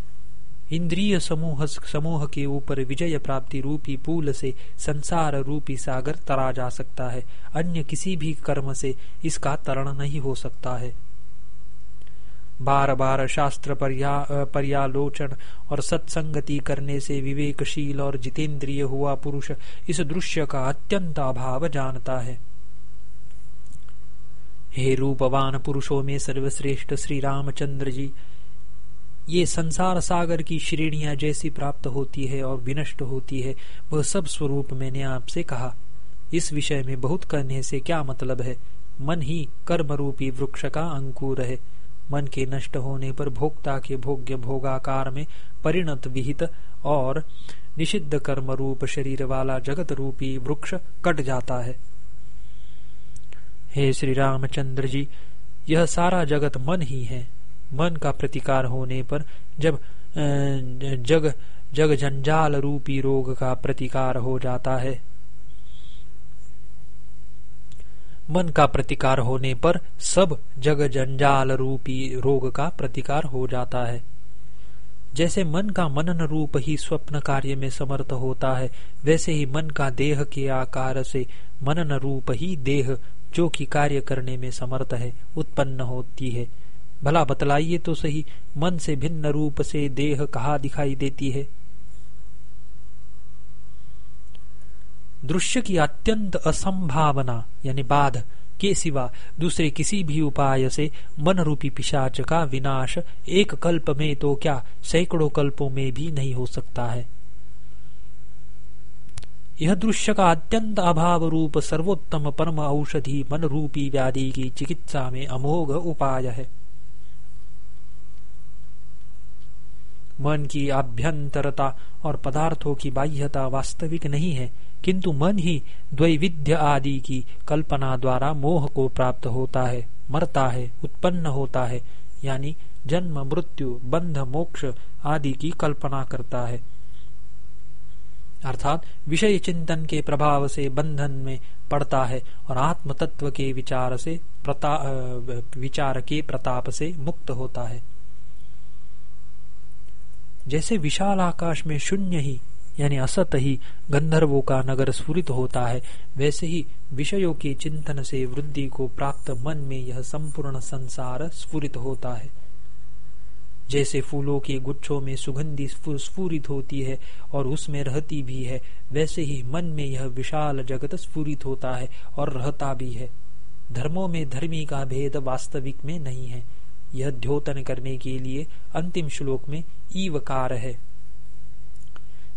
इंद्रिय समूह समूह के ऊपर विजय प्राप्ति रूपी पुल से संसार रूपी सागर तरा जा सकता है। अन्य किसी भी कर्म से इसका तरण नहीं हो सकता है। बार बार शास्त्र पर्या, पर्यालोचन और सत्संगति करने से विवेकशील और जितेंद्रिय हुआ पुरुष इस दृश्य का अत्यंत अभाव जानता है। हे रूपवान पुरुषों में सर्वश्रेष्ठ श्री रामचंद्र जी ये संसार सागर की श्रेणियाँ जैसी प्राप्त होती है और विनष्ट होती है वह सब स्वरूप मैंने आपसे कहा। इस विषय में बहुत कहने से क्या मतलब है? मन ही कर्म रूपी वृक्ष का अंकुर है। मन के नष्ट होने पर भोक्ता के भोग्य भोगाकार में परिणत विहित और निषिद्ध कर्म रूप शरीर वाला जगत रूपी वृक्ष कट जाता है। हे श्री रामचंद्र जी, यह सारा जगत मन ही है। मन का प्रतिकार होने पर जब जग जग जंजाल रूपी रोग का प्रतिकार हो जाता है। मन का प्रतिकार होने पर सब जग जंजाल रूपी रोग का प्रतिकार हो जाता है। जैसे मन का मनन रूप ही स्वप्न कार्य में समर्थ होता है, वैसे ही मन का देह के आकार से मनन रूप ही देह जो कि कार्य करने में समर्थ है, उत्पन्न होती है। भला बतलाइए तो सही, मन से भिन्न रूप से देह कहा दिखाई देती है? दृश्य की अत्यंत असंभावना, यानी बाध, के सिवा दूसरे किसी भी उपाय से मन रूपी पिशाच का विनाश एक कल्प में तो क्या सैकड़ों कल्पों में भी नहीं हो सकता है। यह दृश्य का अत्यंत अभाव रूप सर्वोत्तम परम औषधि मन रूपी व्याधि की चिकित्सा में अमोघ उपाय है। मन की आभ्यंतरता और पदार्थों की बाह्यता वास्तविक नहीं है किंतु मन ही द्वैविध्य आदि की कल्पना द्वारा मोह को प्राप्त होता है, मरता है, उत्पन्न होता है, यानी जन्म, मृत्यु, बंध, मोक्ष आदि की कल्पना करता है। अर्थात विषय चिंतन के प्रभाव से बंधन में पड़ता है और आत्म तत्व के विचार से विचार के प्रताप से मुक्त होता है। जैसे विशाल आकाश में शून्य ही यानी असत ही गंधर्वों का नगर स्फुरित होता है। वैसे ही विषयों के चिंतन से वृद्धि को प्राप्त मन में यह संपूर्ण संसार स्फुरित होता है। जैसे फूलों के गुच्छों में सुगंधि स्फूरित होती है और उसमें रहती भी है, वैसे ही मन में यह विशाल जगत स्फूरित होता है और रहता भी है। धर्मों में धर्मी का भेद वास्तविक में नहीं है। यह द्योतन करने के लिए अंतिम श्लोक में ईवकार है।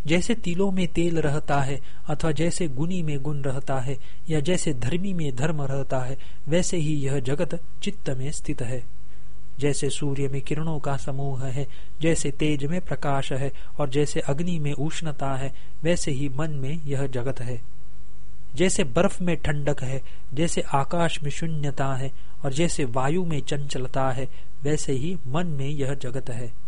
जैसे तिलों में तेल रहता है अथवा जैसे गुनी में गुण रहता है या जैसे धर्मी में धर्म रहता है, वैसे ही यह जगत चित्त में स्थित है। जैसे सूर्य में किरणों का समूह है, जैसे तेज में प्रकाश है और जैसे अग्नि में उष्णता है, वैसे ही मन में यह जगत है। जैसे बर्फ़ में ठंडक है, जैसे आकाश में शून्यता है और जैसे वायु में चंचलता है, वैसे ही मन में यह जगत है।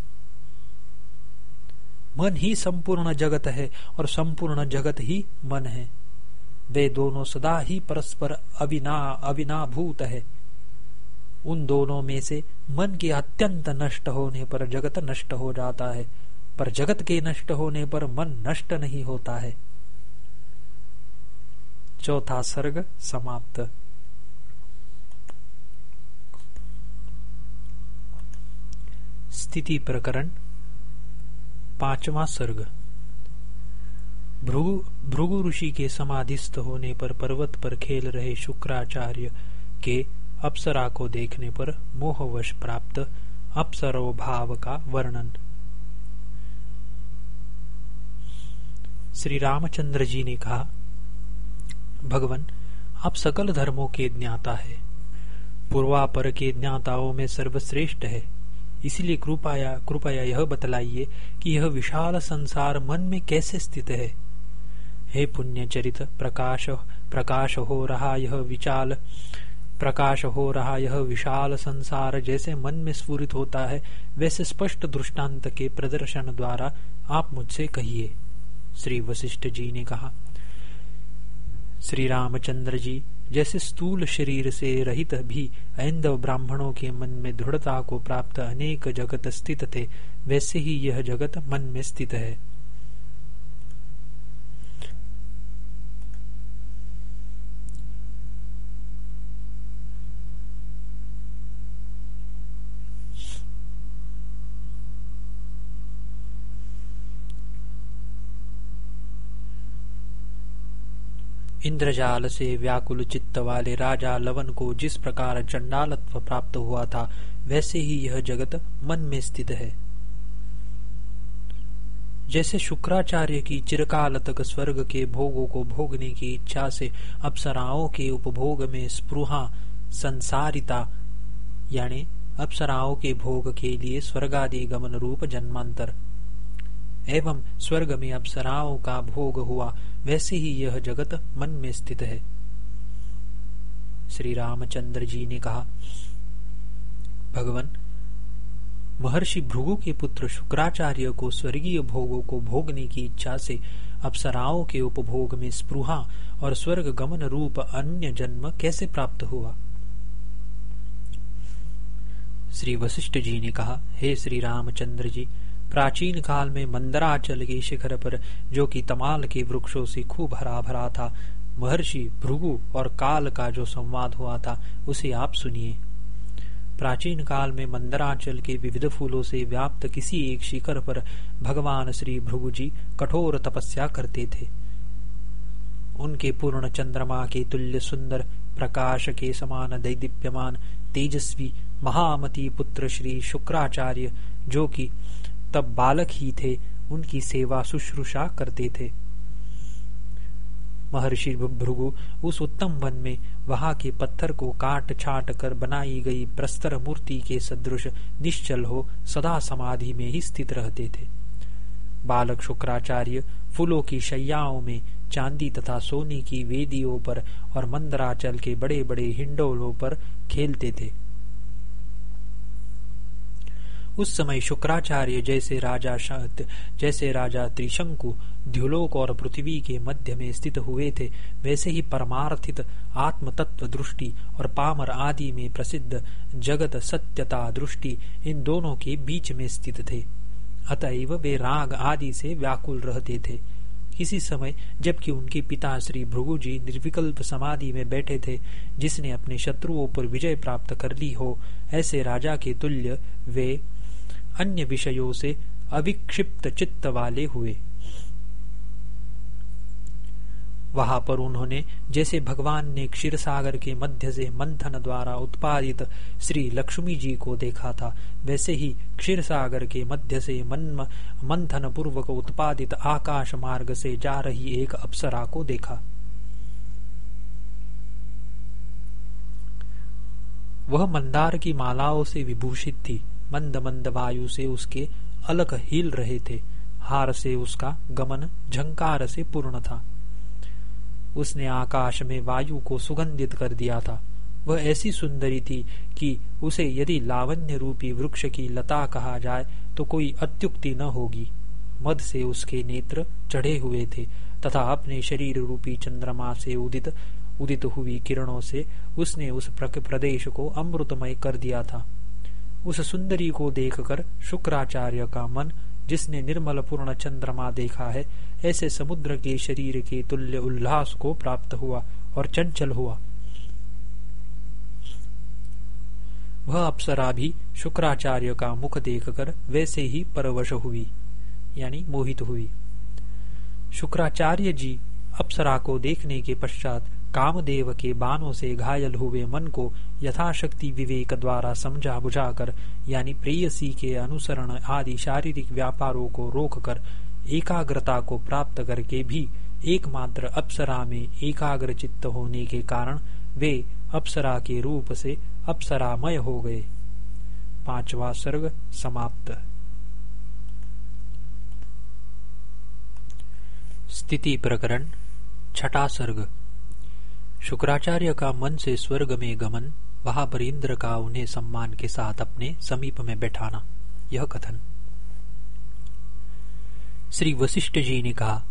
मन ही संपूर्ण जगत है और संपूर्ण जगत ही मन है। वे दोनों सदा ही परस्पर अविना, अविनाभूत है। उन दोनों में से मन के अत्यंत नष्ट होने पर जगत नष्ट हो जाता है, पर जगत के नष्ट होने पर मन नष्ट नहीं होता है। चौथा सर्ग समाप्त। स्थिति प्रकरण पांचवा सर्ग। भृगु ऋषि के समाधिस्थ होने पर पर्वत पर खेल रहे शुक्राचार्य के अप्सरा को देखने पर मोहवश प्राप्त अप्सरो भाव का वर्णन। श्री रामचंद्र जी ने कहा, भगवान, आप सकल धर्मों के ज्ञाता है। पूर्वापर के ज्ञाताओं में सर्वश्रेष्ठ है। इसलिए कृपया कृपया यह बतलाइए कि यह विशाल संसार मन में कैसे स्थित है? हे पुण्य चरित प्रकाश प्रकाश हो रहा यह विचाल, प्रकाश हो रहा यह विशाल संसार जैसे मन में स्फूरित होता है, वैसे स्पष्ट दृष्टांत के प्रदर्शन द्वारा आप मुझसे कहिए। श्री वशिष्ठ जी ने कहा, श्री रामचंद्र जी जैसे स्थूल शरीर से रहित भी ऐंदव ब्राह्मणों के मन में दृढ़ता को प्राप्त अनेक जगत स्थित थे, वैसे ही यह जगत मन में स्थित है। इंद्रजाल से व्याकुल चित्त वाले राजा लवन को जिस प्रकार चंडालत्व प्राप्त हुआ था, वैसे ही यह जगत मन में स्थित है। जैसे शुक्राचार्य की चिरकाल तक स्वर्ग के भोगों को भोगने की इच्छा से अप्सराओं के उपभोग में स्पृहा, संसारिता, यानी अप्सराओं के भोग के लिए स्वर्गादि गमन रूप जन्मांतर, एवं स्वर्ग में अप्सराओं का भोग हुआ वैसे ही यह जगत मन में स्थित है। श्री रामचंद्र जी ने कहा, भगवान, महर्षि भृगु के पुत्र शुक्राचार्य को स्वर्गीय भोगों को भोगने की इच्छा से अप्सराओं के उपभोग में स्पृहा और स्वर्ग गमन रूप अन्य जन्म कैसे प्राप्त हुआ? श्री वशिष्ठ जी ने कहा, हे श्री रामचंद्र जी प्राचीन काल में मंदराचल के शिखर पर, जो कि तमाल के वृक्षों से खूब हरा भरा था, महर्षि भृगु और काल का जो संवाद हुआ था, उसे आप सुनिए। प्राचीन काल में मंदराचल के विविध फूलों से व्याप्त किसी एक शिखर पर भगवान श्री भृगु जी कठोर तपस्या करते थे। उनके पूर्ण चंद्रमा के तुल्य सुंदर, प्रकाश के समान दैदीप्यमान, तेजस्वी, महामती पुत्र श्री शुक्राचार्य, जो कि तब बालक ही थे, उनकी सेवा शुश्रूषा करते थे। महर्षि भृगु, उस उत्तम वन में वहाँ के पत्थर को काट छाट कर बनाई गई प्रस्तर मूर्ति के सदृश निश्चल हो सदा समाधि में ही स्थित रहते थे। बालक शुक्राचार्य फूलों की शैयाओं में चांदी तथा सोने की वेदियों पर और मंदराचल के बड़े बड़े हिंडोलों पर खेलते थे। उस समय शुक्राचार्य जैसे राजा जैसे राजा त्रिशंकु, द्युलोक और पृथ्वी के मध्य में स्थित हुए थे, वैसे ही परमार्थित आत्म तत्व दृष्टि और पामर आदि में प्रसिद्ध जगत सत्यता दृष्टि इन दोनों के बीच में स्थित थे। अतएव वे राग आदि से व्याकुल रहते थे। इसी समय जबकि उनके पिता श्री भृगु जी निर्विकल्प समाधि में बैठे थे, जिसने अपने शत्रुओं पर विजय प्राप्त कर ली हो, ऐसे राजा के तुल्य वे अन्य विषयों से अविक्षिप्त चित्त वाले हुए। वहाँ पर उन्होंने जैसे भगवान ने क्षीर सागर के मध्य से मंथन द्वारा उत्पादित श्री लक्ष्मी जी को देखा था, वैसे ही क्षीर सागर के मध्य से मंथन पूर्वक उत्पादित आकाश मार्ग से जा रही एक अप्सरा को देखा। वह मंदार की मालाओं से विभूषित थी। मंद मंद वायु से उसके अलग हिल रहे थे। हार से उसका गमन झंकार से पूर्ण था। उसने आकाश में वायु को सुगंधित कर दिया था। वह ऐसी सुंदरी थी कि उसे यदि लावण्य रूपी वृक्ष की लता कहा जाए तो कोई अत्युक्ति न होगी। मद से उसके नेत्र चढ़े हुए थे, तथा अपने शरीर रूपी चंद्रमा से उदित उदित हुई किरणों से उसने उस प्रदेश को अमृतमय कर दिया था। उस सुंदरी को देखकर शुक्राचार्य का मन, जिसने निर्मल पूर्ण चंद्रमा देखा है, ऐसे समुद्र के शरीर के तुल्य उल्लास को प्राप्त हुआ और चंचल हुआ। वह अप्सरा भी शुक्राचार्य का मुख देखकर वैसे ही परवश हुई, यानी मोहित हुई। शुक्राचार्य जी अप्सरा को देखने के पश्चात कामदेव के बाणों से घायल हुए मन को यथाशक्ति विवेक द्वारा समझा बुझाकर यानी प्रेयसी के अनुसरण आदि शारीरिक व्यापारों को रोककर, एकाग्रता को प्राप्त करके भी एकमात्र अप्सरा में एकाग्र चित्त होने के कारण वे अप्सरा के रूप से अप्सरामय हो गए। पांचवा सर्ग समाप्त। स्थिति प्रकरण, छठा सर्ग। शुक्राचार्य का मन से स्वर्ग में गमन, वहाँ पर इंद्र का उन्हें सम्मान के साथ अपने समीप में बैठाना, यह कथन। श्री वशिष्ठ जी ने कहा,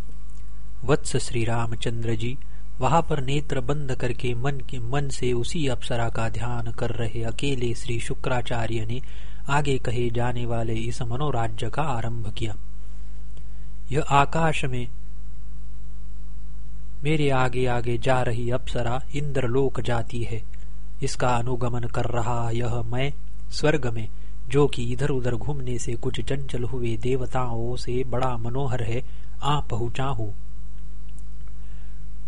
वत्स श्री रामचंद्र जी, वहाँ पर नेत्र बंद करके मन के मन से उसी अप्सरा का ध्यान कर रहे अकेले श्री शुक्राचार्य ने आगे कहे जाने वाले इस मनोराज्य का आरंभ किया। यह आकाश में मेरे आगे आगे जा रही अप्सरा इंद्रलोक जाती है। इसका अनुगमन कर रहा यह मैं स्वर्ग में, जो कि इधर उधर घूमने से कुछ चंचल हुए देवताओं से बड़ा मनोहर है, आ पहुँचा हूँ।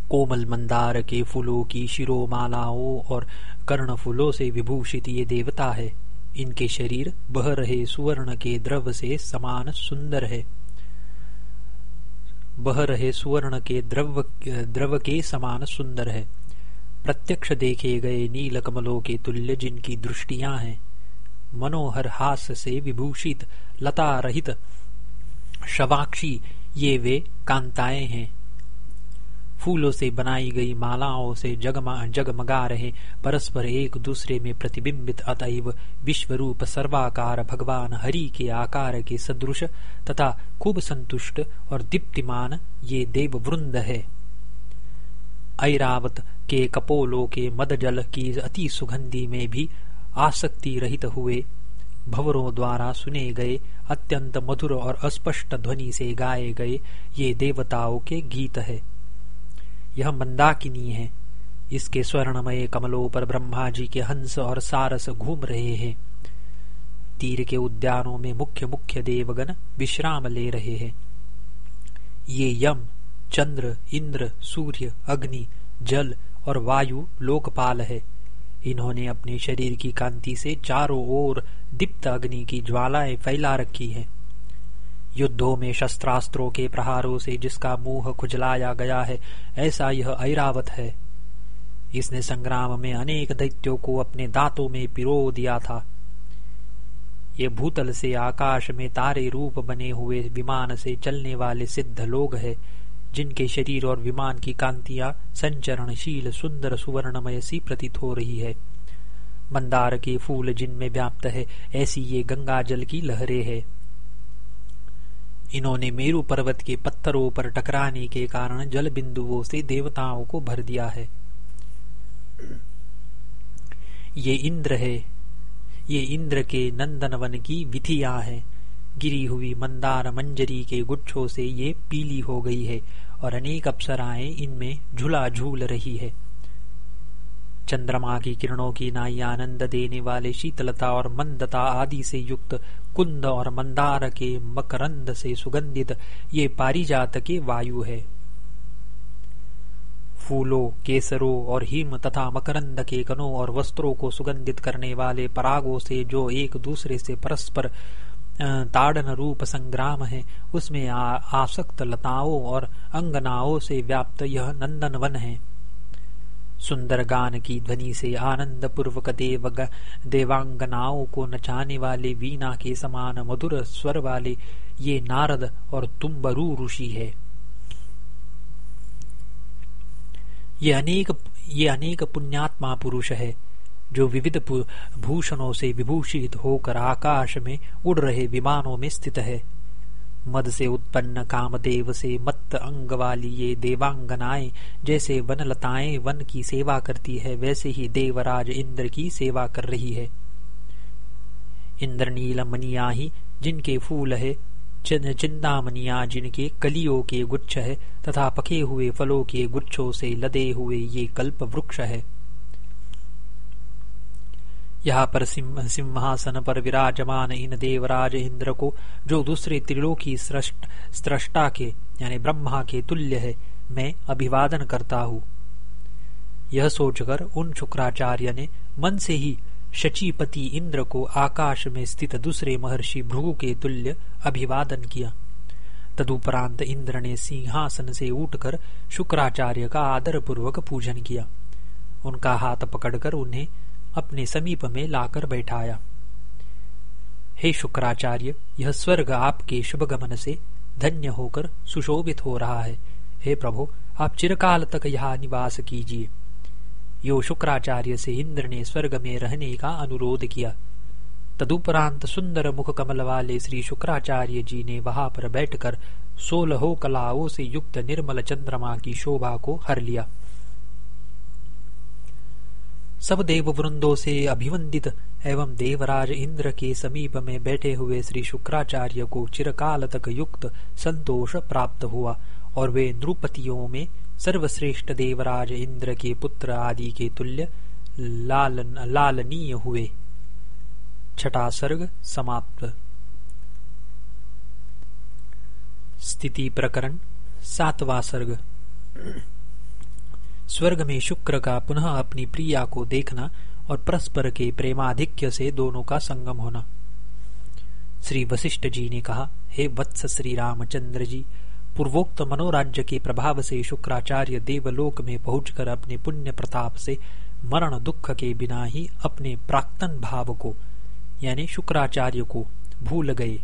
कोमल मंदार के फूलों की शिरोमालाओं और कर्ण फूलों से विभूषित ये देवता है। इनके शरीर बह रहे सुवर्ण के द्रव से समान सुंदर है। बह रहे सुवर्ण के द्रव द्रव के समान सुंदर है। प्रत्यक्ष देखे गए नील कमलों के तुल्य जिनकी दृष्टियाँ हैं, मनोहर हास से विभूषित लता रहित शवाक्षी, ये वे कांताएँ हैं। फूलों से बनाई गई मालाओं से जगमा, जगमगा रहे परस्पर एक दूसरे में प्रतिबिंबित अतएव विश्वरूप सर्वाकार भगवान हरि के आकार के सदृश तथा खूब संतुष्ट और दीप्तिमान ये देव वृंद है। ऐरावत के कपोलों के मद जल की अति सुगंधि में भी आसक्ति रहित हुए भवरों द्वारा सुने गए अत्यंत मधुर और अस्पष्ट ध्वनि से गाए गए ये देवताओं के गीत है। यह मंदाकिनी है। इसके स्वर्णमय कमलों पर ब्रह्मा जी के हंस और सारस घूम रहे हैं। तीर के उद्यानों में मुख्य मुख्य देवगण विश्राम ले रहे हैं। ये यम, चंद्र, इंद्र, सूर्य, अग्नि, जल और वायु लोकपाल है। इन्होंने अपने शरीर की कांति से चारों ओर दीप्त अग्नि की ज्वालाएँ फैला रखी हैं। युद्धों में शस्त्रास्त्रों के प्रहारों से जिसका मुँह खुजलाया गया है, ऐसा यह ऐरावत है। इसने संग्राम में अनेक दैत्यों को अपने दांतों में पिरो दिया था। ये भूतल से आकाश में तारे रूप बने हुए विमान से चलने वाले सिद्ध लोग हैं, जिनके शरीर और विमान की कांतियाँ संचरणशील, सुंदर, सुवर्णमय सी प्रतीत हो रही है। मंदार के फूल जिनमें व्याप्त है, ऐसी ये गंगा जल की लहरें है। इन्होंने मेरु पर्वत के पत्थरों पर टकराने के कारण जल बिंदुओं से देवताओं को भर दिया है। ये इंद्र है। ये इंद्र के नंदनवन की विधियाँ है। गिरी हुई मंदार मंजरी के गुच्छों से ये पीली हो गई है और अनेक अप्सराएँ इनमें झूला झूल रही है। चंद्रमा की किरणों की नाई आनंद देने वाले शीतलता और मंदता आदि से युक्त कुंद और मंदार के मकरंद से सुगंधित ये पारिजात के वायु है। फूलों, केसरों और हिम तथा मकरंद के कनों और वस्त्रों को सुगंधित करने वाले परागों से जो एक दूसरे से परस्पर ताड़न रूप संग्राम है, उसमें आसक्त लताओं और अंगनाओं से व्याप्त यह नंदन वन है। सुंदर गान की ध्वनि से आनंद पूर्वक देव देवांगनाओं को नचाने वाले वीणा के समान मधुर स्वर वाले ये नारद और तुम्बरू ऋषि है। ये अनेक ये अनेक पुण्यात्मा पुरुष है, जो विविध भूषणों से विभूषित होकर आकाश में उड़ रहे विमानों में स्थित है। मद से उत्पन्न कामदेव से मत अंग वाली ये देवांगनाएँ, जैसे वनलताएँ वन की सेवा करती है, वैसे ही देवराज इंद्र की सेवा कर रही है। इंद्रनील मनिया ही जिनके फूल है चिंतामनिया जिनके कलियों के गुच्छ है, तथा पके हुए फलों के गुच्छों से लदे हुए ये कल्प वृक्ष है। यहाँ पर सिंहासन पर विराजमान इन देवराज इंद्र को, जो दूसरे त्रिलोकी स्रष्टा के, यानी ब्रह्मा के तुल्य है, मैं अभिवादन करता हूँ। यह सोचकर उन शुक्राचार्य ने मन से ही शचीपति इंद्र को आकाश में स्थित दूसरे महर्षि भृगु के तुल्य अभिवादन किया। तदुपरांत इंद्र ने सिंहासन से उठकर शुक्राचार्य का आदर पूर्वक पूजन किया। उनका हाथ पकड़कर उन्हें अपने समीप में लाकर बैठाया हे शुक्राचार्य, यह स्वर्ग आपके शुभ गमन से धन्य होकर सुशोभित हो रहा है। हे प्रभु, आप चिरकाल तक यहाँ निवास कीजिए। यो शुक्राचार्य से इंद्र ने स्वर्ग में रहने का अनुरोध किया। तदुपरांत सुंदर मुख कमल वाले श्री शुक्राचार्य जी ने वहाँ पर बैठकर सोलहो कलाओं से युक्त निर्मल चंद्रमा की शोभा को हर लिया। सब देव वृंदों से अभिवंदित एवं देवराज इंद्र के समीप में बैठे हुए श्री शुक्राचार्य को चिरकाल तक युक्त संतोष प्राप्त हुआ, और वे नृपतियों में सर्वश्रेष्ठ देवराज इंद्र के पुत्र आदि के तुल्य लालन, लालनीय हुए। छठा सर्ग समाप्त। स्थिति प्रकरण, सातवा सर्ग। स्वर्ग में शुक्र का पुनः अपनी प्रिया को देखना और परस्पर के प्रेमाधिक्य से दोनों का संगम होना। श्री वशिष्ठ जी ने कहा, हे वत्स श्री रामचंद्र जी, पूर्वोक्त मनोराज्य के प्रभाव से शुक्राचार्य देवलोक में पहुंचकर अपने पुण्य प्रताप से मरण दुख के बिना ही अपने प्राक्तन भाव को, यानी शुक्राचार्य को, भूल गए।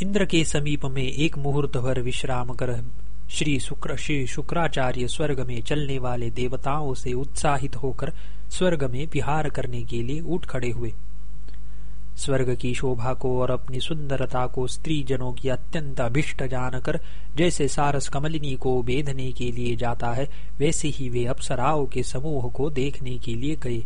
इंद्र के समीप में एक मुहूर्त भर विश्राम कर श्री शुक्र, श्री शुक्राचार्य स्वर्ग में चलने वाले देवताओं से उत्साहित होकर स्वर्ग में विहार करने के लिए उठ खड़े हुए। स्वर्ग की शोभा को और अपनी सुंदरता को स्त्री जनों की अत्यंत अभिष्ट जानकर, जैसे सारस कमलिनी को बेधने के लिए जाता है, वैसे ही वे अप्सराओं के समूह को देखने के लिए गए।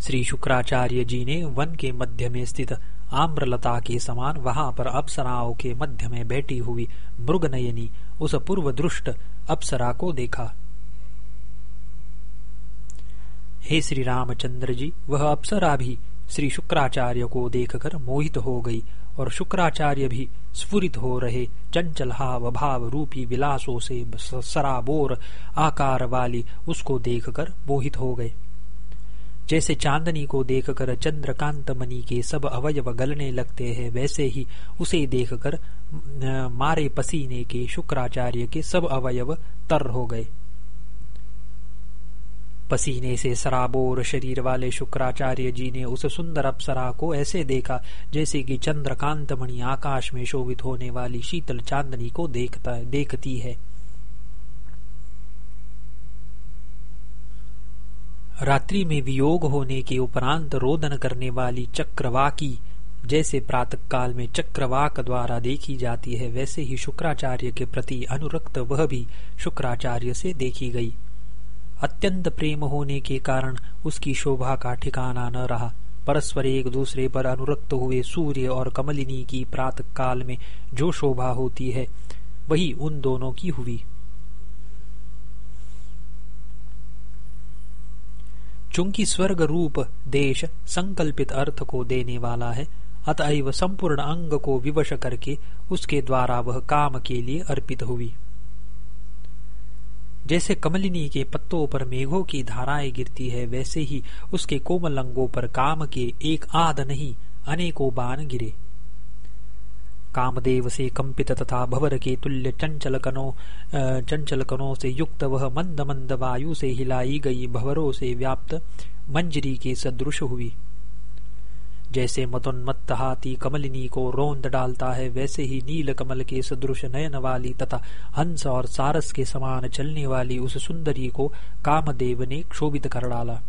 श्री शुक्राचार्य जी ने वन के मध्य में स्थित आम्रलता के समान वहाँ पर अप्सराओं के मध्य में बैठी हुई मृगनयनी उस पूर्व दृष्ट अप्सरा को देखा। हे श्री रामचंद्र जी वह अप्सरा भी श्री शुक्राचार्य को देखकर मोहित हो गई और शुक्राचार्य भी स्फुरित हो रहे चंचल हाव भाव रूपी विलासों से सराबोर आकार वाली उसको देखकर मोहित हो गए। जैसे चांदनी को देखकर चंद्रकांत मणि के सब अवयव गलने लगते हैं, वैसे ही उसे देखकर मारे पसीने के शुक्राचार्य के सब अवयव तर हो गए। पसीने से सराबोर शरीर वाले शुक्राचार्य जी ने उस सुंदर अप्सरा को ऐसे देखा, जैसे कि चंद्रकांत मणि आकाश में शोभित होने वाली शीतल चांदनी को देखता, देखती है। रात्रि में वियोग होने के उपरांत रोदन करने वाली चक्रवाकी, जैसे प्रातः काल में चक्रवाक द्वारा देखी जाती है, वैसे ही शुक्राचार्य के प्रति अनुरक्त वह भी शुक्राचार्य से देखी गई। अत्यंत प्रेम होने के कारण उसकी शोभा का ठिकाना न रहा। परस्पर एक दूसरे पर अनुरक्त हुए सूर्य और कमलिनी की प्रातः काल में जो शोभा होती है, वही उन दोनों की हुई। चूँकि स्वर्ग रूप देश संकल्पित अर्थ को देने वाला है। अतएव संपूर्ण अंग को विवश करके उसके द्वारा वह काम के लिए अर्पित हुई। जैसे कमलिनी के पत्तों पर मेघों की धाराएँ गिरती है, वैसे ही उसके कोमल अंगों पर काम के एक आद नहीं, अनेकों बाण गिरे। कामदेव से कंपित तथा भवर के तुल्य चंचल कनों चंचल से युक्त वह मंद मंद वायु से हिलाई गई भवरों से व्याप्त मंजरी के सदृश हुई। जैसे मतोन्मत्त हाथी कमलिनी को रोंद डालता है, वैसे ही नील कमल के सदृश नयन वाली तथा हंस और सारस के समान चलने वाली उस सुंदरी को कामदेव ने क्षोभित कर डाला।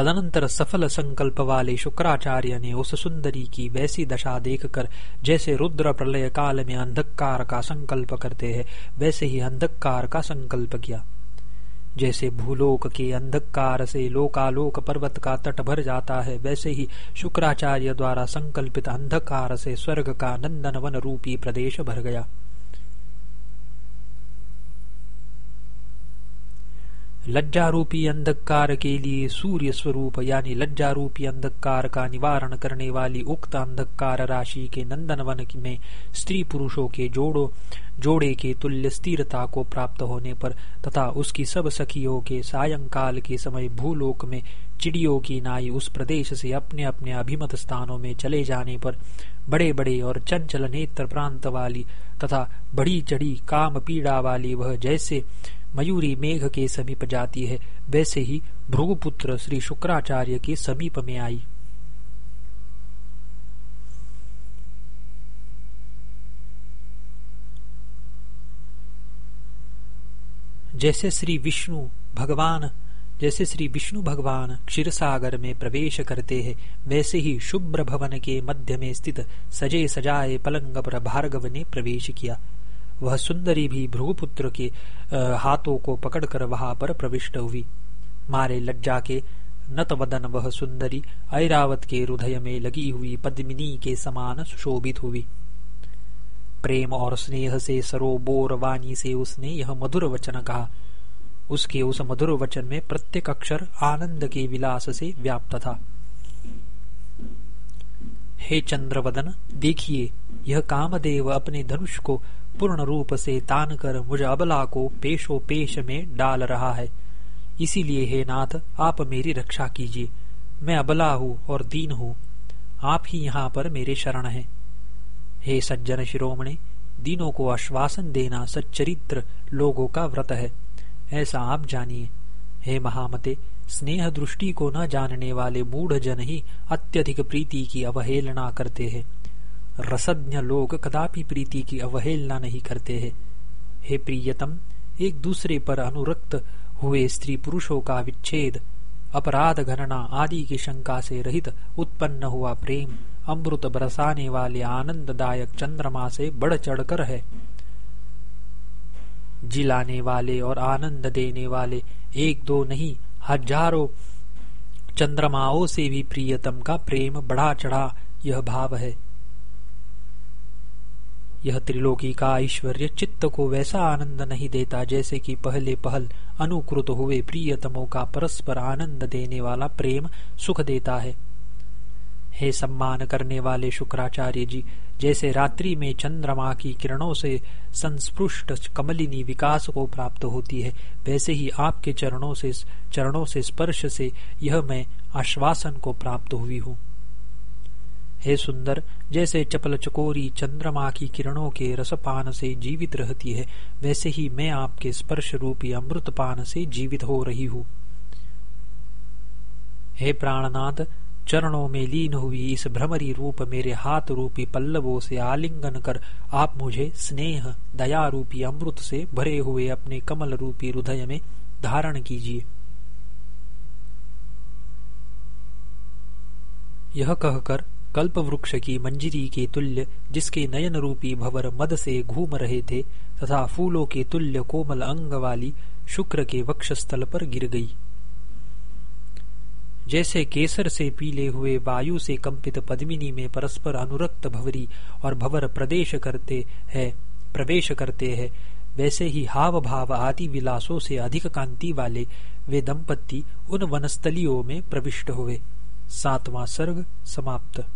तदनंतर सफल संकल्प वाले शुक्राचार्य ने उस सुंदरी की वैसी दशा देखकर, जैसे रुद्र प्रलय काल में अंधकार का संकल्प करते हैं, वैसे ही अंधकार का संकल्प किया। जैसे भूलोक के अंधकार से लोकालोक पर्वत का तट भर जाता है, वैसे ही शुक्राचार्य द्वारा संकल्पित अंधकार से स्वर्ग का नंदन वन रूपी प्रदेश भर गया। लज्जा रूपी अंधकार के लिए सूर्य स्वरूप, यानी लज्जा रूपी अंधकार का निवारण करने वाली उक्त अंधकार राशि के नंदन वन में स्त्री पुरुषों के जोड़ो, जोड़े के तुल्य स्थिरता को प्राप्त होने पर तथा उसकी सब सखियों के सायंकाल के समय भूलोक में चिड़ियों की नाई उस प्रदेश से अपने अपने अभिमत स्थानों में चले जाने पर बड़े बड़े और चंचल नेत्र प्रांत वाली तथा बड़ी चढ़ी काम पीड़ा वाली वह जैसे मयूरी मेघ के समीप जाती है। वैसे ही भृगुपुत्र श्री शुक्राचार्य के समीप में आई। जैसे श्री विष्णु भगवान, जैसे श्री विष्णु भगवान क्षीर सागर में प्रवेश करते हैं, वैसे ही शुभ्र भवन के मध्य में स्थित सजे सजाए पलंग पर भार्गव ने प्रवेश किया। वह सुंदरी भी भ्रुपुत्र के हाथों को पकड़कर वहाँ पर प्रविष्ट हुई। मारे लज्जा के नतवदन वह सुंदरी ऐरावत के हृदय में लगी हुई पद्मिनी के समान सुशोभित हुई। प्रेम और स्नेह से सरोबोर वाणी से उसने यह मधुर वचन कहा। उसके उस मधुर वचन में प्रत्येक अक्षर आनंद के विलास से व्याप्त था। हे चंद्रवदन, देखिए, यह कामदेव अपने धनुष को पूर्ण रूप से तान कर मुझ अबला को पेशो पेश में डाल रहा है। इसीलिए हे नाथ, आप मेरी रक्षा कीजिए। मैं अबला हूँ और दीन हूँ। आप ही यहाँ पर मेरे शरण हैं। हे सज्जन शिरोमणि, दीनों को आश्वासन देना सच्चरित्र लोगों का व्रत है। ऐसा आप जानिए। हे महामते स्नेह दृष्टि को न जानने वाले मूढ़ जन ही अत्यधिक प्रीति की अवहेलना करते हैं। रसज्ञ लोग कदापि प्रीति की अवहेलना नहीं करते हैं। हे प्रियतम, एक दूसरे पर अनुरक्त हुए स्त्री पुरुषों का विच्छेद, अपराध गणना आदि की शंका से रहित उत्पन्न हुआ प्रेम, अमृत बरसाने वाले आनंददायक चंद्रमा से बढ़ चढ़कर है। जिलाने वाले और आनंद देने वाले एक दो नहीं, हज़ारों चंद्रमाओं से भी प्रियतम का प्रेम बढ़ा चढ़ा यह भाव है। यह त्रिलोकी का ऐश्वर्य चित्त को वैसा आनंद नहीं देता जैसे कि पहले पहल अनुकृत हुए प्रियतमों का परस्पर आनंद देने वाला प्रेम सुख देता है। हे सम्मान करने वाले शुक्राचार्य जी, जैसे रात्रि में चंद्रमा की किरणों से संस्पृष्ट कमलिनी विकास को प्राप्त होती है, वैसे ही आपके चरणों से चरणों से स्पर्श से यह मैं आश्वासन को प्राप्त हुई हूँ। हे सुंदर, जैसे चपल चकोरी चंद्रमा की किरणों के रसपान से जीवित रहती है, वैसे ही मैं आपके स्पर्श रूपी अमृत पान से जीवित हो रही हूँ। हे प्राणनाथ, चरणों में लीन हुई इस भ्रमरी रूप मेरे हाथ रूपी पल्लवों से आलिंगन कर, आप मुझे स्नेह दया रूपी अमृत से भरे हुए अपने कमल रूपी हृदय में धारण कीजिए। यह कहकर कल्प वृक्ष की मंजरी के तुल्य, जिसके नयन रूपी भवर मद से घूम रहे थे, तथा फूलों के तुल्य कोमल अंग वाली शुक्र के वक्षस्थल पर गिर गई। जैसे केसर से पीले हुए वायु से कंपित पद्मिनी में परस्पर अनुरक्त भवरी और भवर प्रदेश करते हैं, प्रवेश करते हैं, वैसे ही हाव भाव आदि विलासों से अधिक कांति वाले वे दंपत्ति उन वनस्थलियों में प्रविष्ट हुए। सातवां सर्ग समाप्त।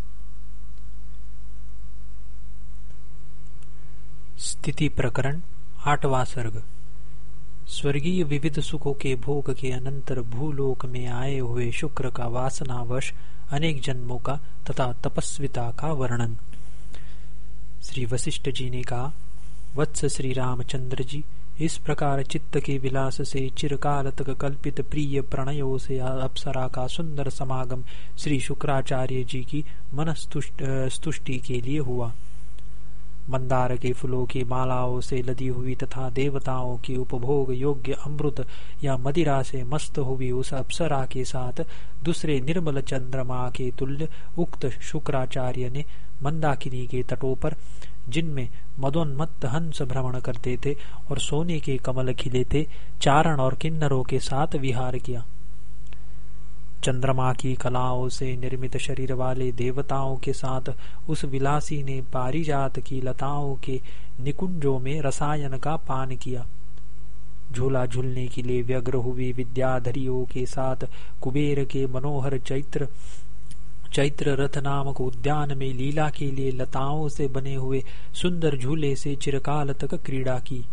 स्थिति प्रकरण, आठवां सर्ग। स्वर्गीय विविध सुखों के भोग के अनंतर भूलोक में आए हुए शुक्र का वासनावश अनेक जन्मों का तथा तपस्विता का वर्णन। श्री वशिष्ठ जी ने कहा, वत्स श्री रामचंद्र जी, इस प्रकार चित्त के विलास से चिरकाल तक कल्पित प्रिय प्रणयों से अप्सरा का सुंदर समागम श्री शुक्राचार्य जी की मन स्तुष्टि के लिए हुआ। मंदार के फूलों की मालाओं से लदी हुई तथा देवताओं की उपभोग योग्य अमृत या मदिरा से मस्त हुई उस अप्सरा के साथ दूसरे निर्मल चंद्रमा के तुल्य उक्त शुक्राचार्य ने मंदाकिनी के तटों पर, जिनमें मदोन्मत्त हंस भ्रमण करते थे और सोने के कमल खिले थे, चारण और किन्नरों के साथ विहार किया। चंद्रमा की कलाओं से निर्मित शरीर वाले देवताओं के साथ उस विलासी ने पारिजात की लताओं के निकुंजों में रसायन का पान किया। झूला झूलने के लिए व्यग्र हुई विद्याधरियों के साथ कुबेर के मनोहर चैत्र चैत्र रथ नामक उद्यान में लीला के लिए लताओं से बने हुए सुंदर झूले से चिरकाल तक क्रीड़ा की।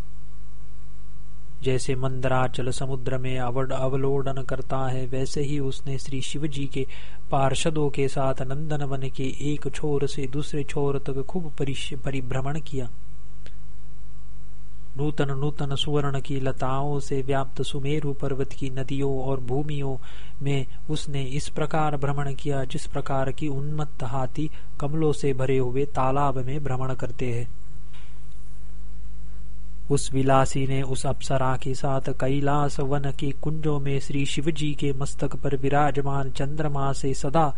जैसे मंदराचल समुद्र में अवलोडन करता है, वैसे ही उसने श्री शिव जी के पार्षदों के साथ नंदन वन के एक छोर से दूसरे छोर तक खूब परिभ्रमण किया। नूतन नूतन सुवर्ण की लताओं से व्याप्त सुमेरु पर्वत की नदियों और भूमियों में उसने इस प्रकार भ्रमण किया, जिस प्रकार की उन्मत्त हाथी कमलों से भरे हुए तालाब में भ्रमण करते हैं। उस विलासी ने उस अप्सरा के साथ कैलास वन के कुंजों में श्री शिवजी के मस्तक पर विराजमान चंद्रमा से सदा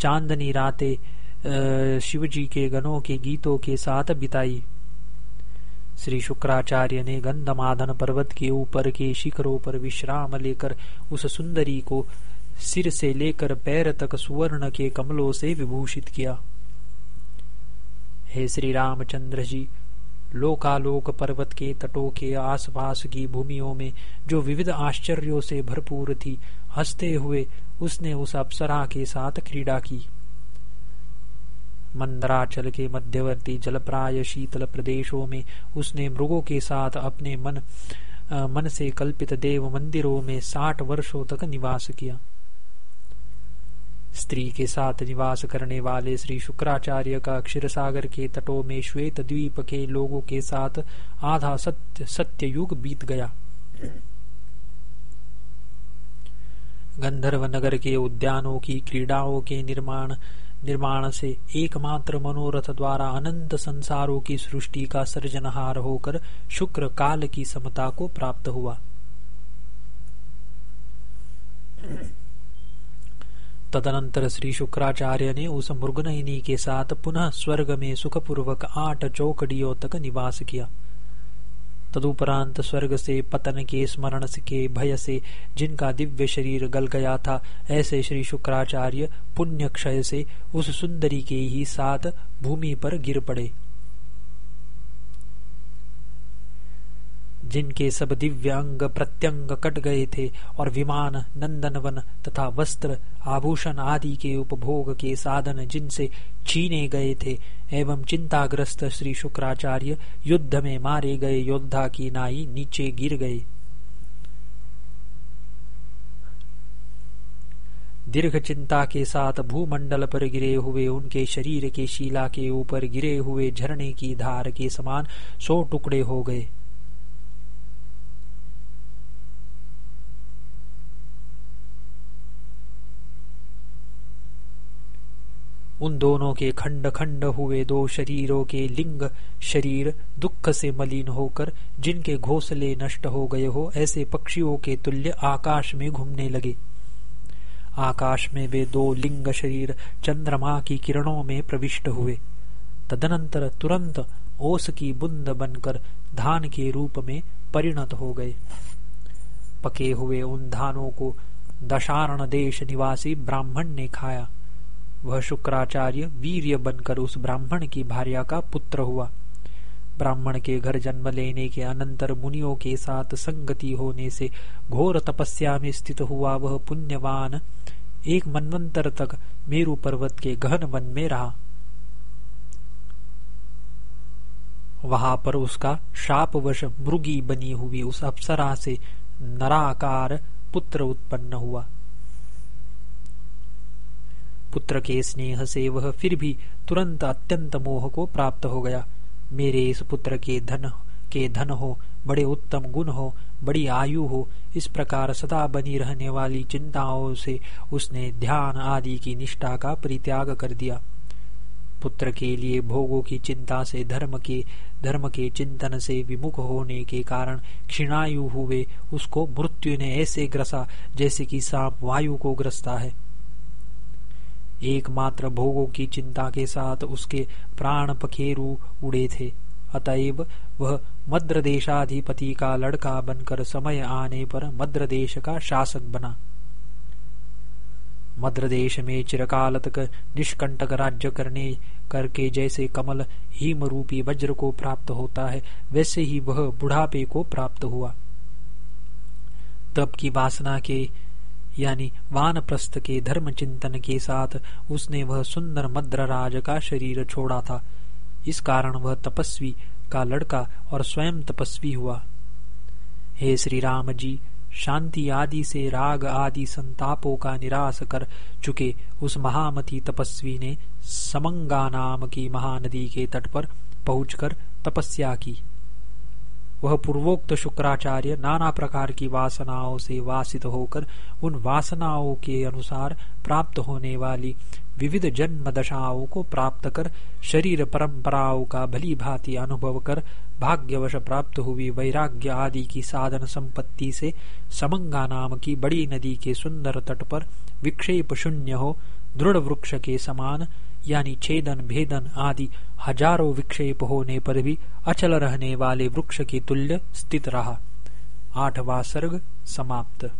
चांदनी राते शिवजी के गणों के गीतों के साथ बिताई। श्री शुक्राचार्य ने गंधमाधन पर्वत के ऊपर के शिखरों पर विश्राम लेकर उस सुंदरी को सिर से लेकर पैर तक सुवर्ण के कमलों से विभूषित किया। हे श्री रामचंद्र जी लोकालोक पर्वत के तटों के आसपास की भूमियों में जो विविध आश्चर्यों से भरपूर थी, हँसते हुए उसने उस अप्सरा के साथ क्रीड़ा की। मंदराचल के मध्यवर्ती जलप्राय शीतल प्रदेशों में उसने मृगों के साथ अपने मन मन से कल्पित देव मंदिरों में साठ वर्षों तक निवास किया। स्त्री के साथ निवास करने वाले श्री शुक्राचार्य का क्षीर सागर के तटों में श्वेत द्वीप के लोगों के साथ आधा सत्य सत्य युग बीत गया। गंधर्व नगर के उद्यानों की क्रीड़ाओं के निर्माण निर्माण से एकमात्र मनोरथ द्वारा अनंत संसारों की सृष्टि का सृजनहार होकर शुक्र काल की समता को प्राप्त हुआ। तदनंतर श्री शुक्राचार्य ने उस मृगनयनी के साथ पुनः स्वर्ग में सुखपूर्वक आठ चौकड़ियों तक निवास किया। तदुपरांत स्वर्ग से पतन के स्मरण के भय से जिनका दिव्य शरीर गल गया था, ऐसे श्री शुक्राचार्य पुण्य क्षय से उस सुंदरी के ही साथ भूमि पर गिर पड़े। जिनके सब दिव्य अंग प्रत्यंग कट गए थे और विमान, नंदनवन तथा वस्त्र, आभूषण आदि के उपभोग के साधन जिनसे छीने गए थे, एवं चिंताग्रस्त श्री शुक्राचार्य युद्ध में मारे गए योद्धा की नाई नीचे गिर गए। दीर्घ चिंता के साथ भूमंडल पर गिरे हुए उनके शरीर के शिला के ऊपर गिरे हुए झरने की धार के समान सौ टुकड़े हो गए। उन दोनों के खंड खंड हुए दो शरीरों के लिंग शरीर दुख से मलिन होकर, जिनके घोंसले नष्ट हो गए हो, ऐसे पक्षियों के तुल्य आकाश में घूमने लगे। आकाश में वे दो लिंग शरीर चंद्रमा की किरणों में प्रविष्ट हुए। तदनंतर तुरंत ओस की बुंद बनकर धान के रूप में परिणत हो गए। पके हुए उन धानों को दशारण देश निवासी ब्राह्मण ने खाया। वह शुक्राचार्य वीर्य बनकर उस ब्राह्मण की भार्या का पुत्र हुआ। ब्राह्मण के घर जन्म लेने के अनंतर मुनियों के साथ संगति होने से घोर तपस्या में स्थित हुआ वह पुण्यवान एक मनवंतर तक मेरु पर्वत के गहन वन में रहा। वहाँ पर उसका शापवश मृगी बनी हुई उस अप्सरा से नराकार पुत्र उत्पन्न हुआ। पुत्र के स्नेह से वह फिर भी तुरंत अत्यंत मोह को प्राप्त हो गया। मेरे इस पुत्र के धन के धन हो, बड़े उत्तम गुण हो, बड़ी आयु हो, इस प्रकार सदा बनी रहने वाली चिंताओं से उसने ध्यान आदि की निष्ठा का परित्याग कर दिया। पुत्र के लिए भोगों की चिंता से धर्म के धर्म के चिंतन से विमुख होने के कारण क्षीणायु हुए उसको मृत्यु ने ऐसे ग्रसा जैसे कि सांप वायु को ग्रसता है। एकमात्र भोगों की चिंता के साथ उसके प्राण पखेरु उड़े थे। अतएव वह मद्र देशाधिपति का लड़का बनकर समय आने पर मद्र देश का शासक बना। मद्र देश में चिरकाल तक निष्कंटक राज्य करने करके जैसे कमल हिम रूपी वज्र को प्राप्त होता है, वैसे ही वह बुढ़ापे को प्राप्त हुआ। तब की वासना के यानी वानप्रस्थ के धर्म चिंतन के साथ उसने वह सुंदर मद्रराज का शरीर छोड़ा था। इस कारण वह तपस्वी का लड़का और स्वयं तपस्वी हुआ। हे श्री राम जी, शांति आदि से राग आदि संतापों का निराश कर चुके उस महामती तपस्वी ने समंगा नाम की महानदी के तट पर पहुंचकर तपस्या की। वह पूर्वोक्त शुक्राचार्य नाना प्रकार की वासनाओं से वासित होकर उन वासनाओं के अनुसार प्राप्त होने वाली विविध जन्म दशाओं को प्राप्त कर शरीर परंपराओं का भली भांति अनुभव कर भाग्यवश प्राप्त हुई वैराग्य आदि की साधन संपत्ति से समंगा नाम की बड़ी नदी के सुंदर तट पर विक्षेप शून्य हो दृढ़ वृक्ष के समान यानी छेदन, भेदन आदि हज़ारों विक्षेप होने पर भी अचल रहने वाले वृक्ष की तुल्य स्थित रहा। आठवा सर्ग समाप्त।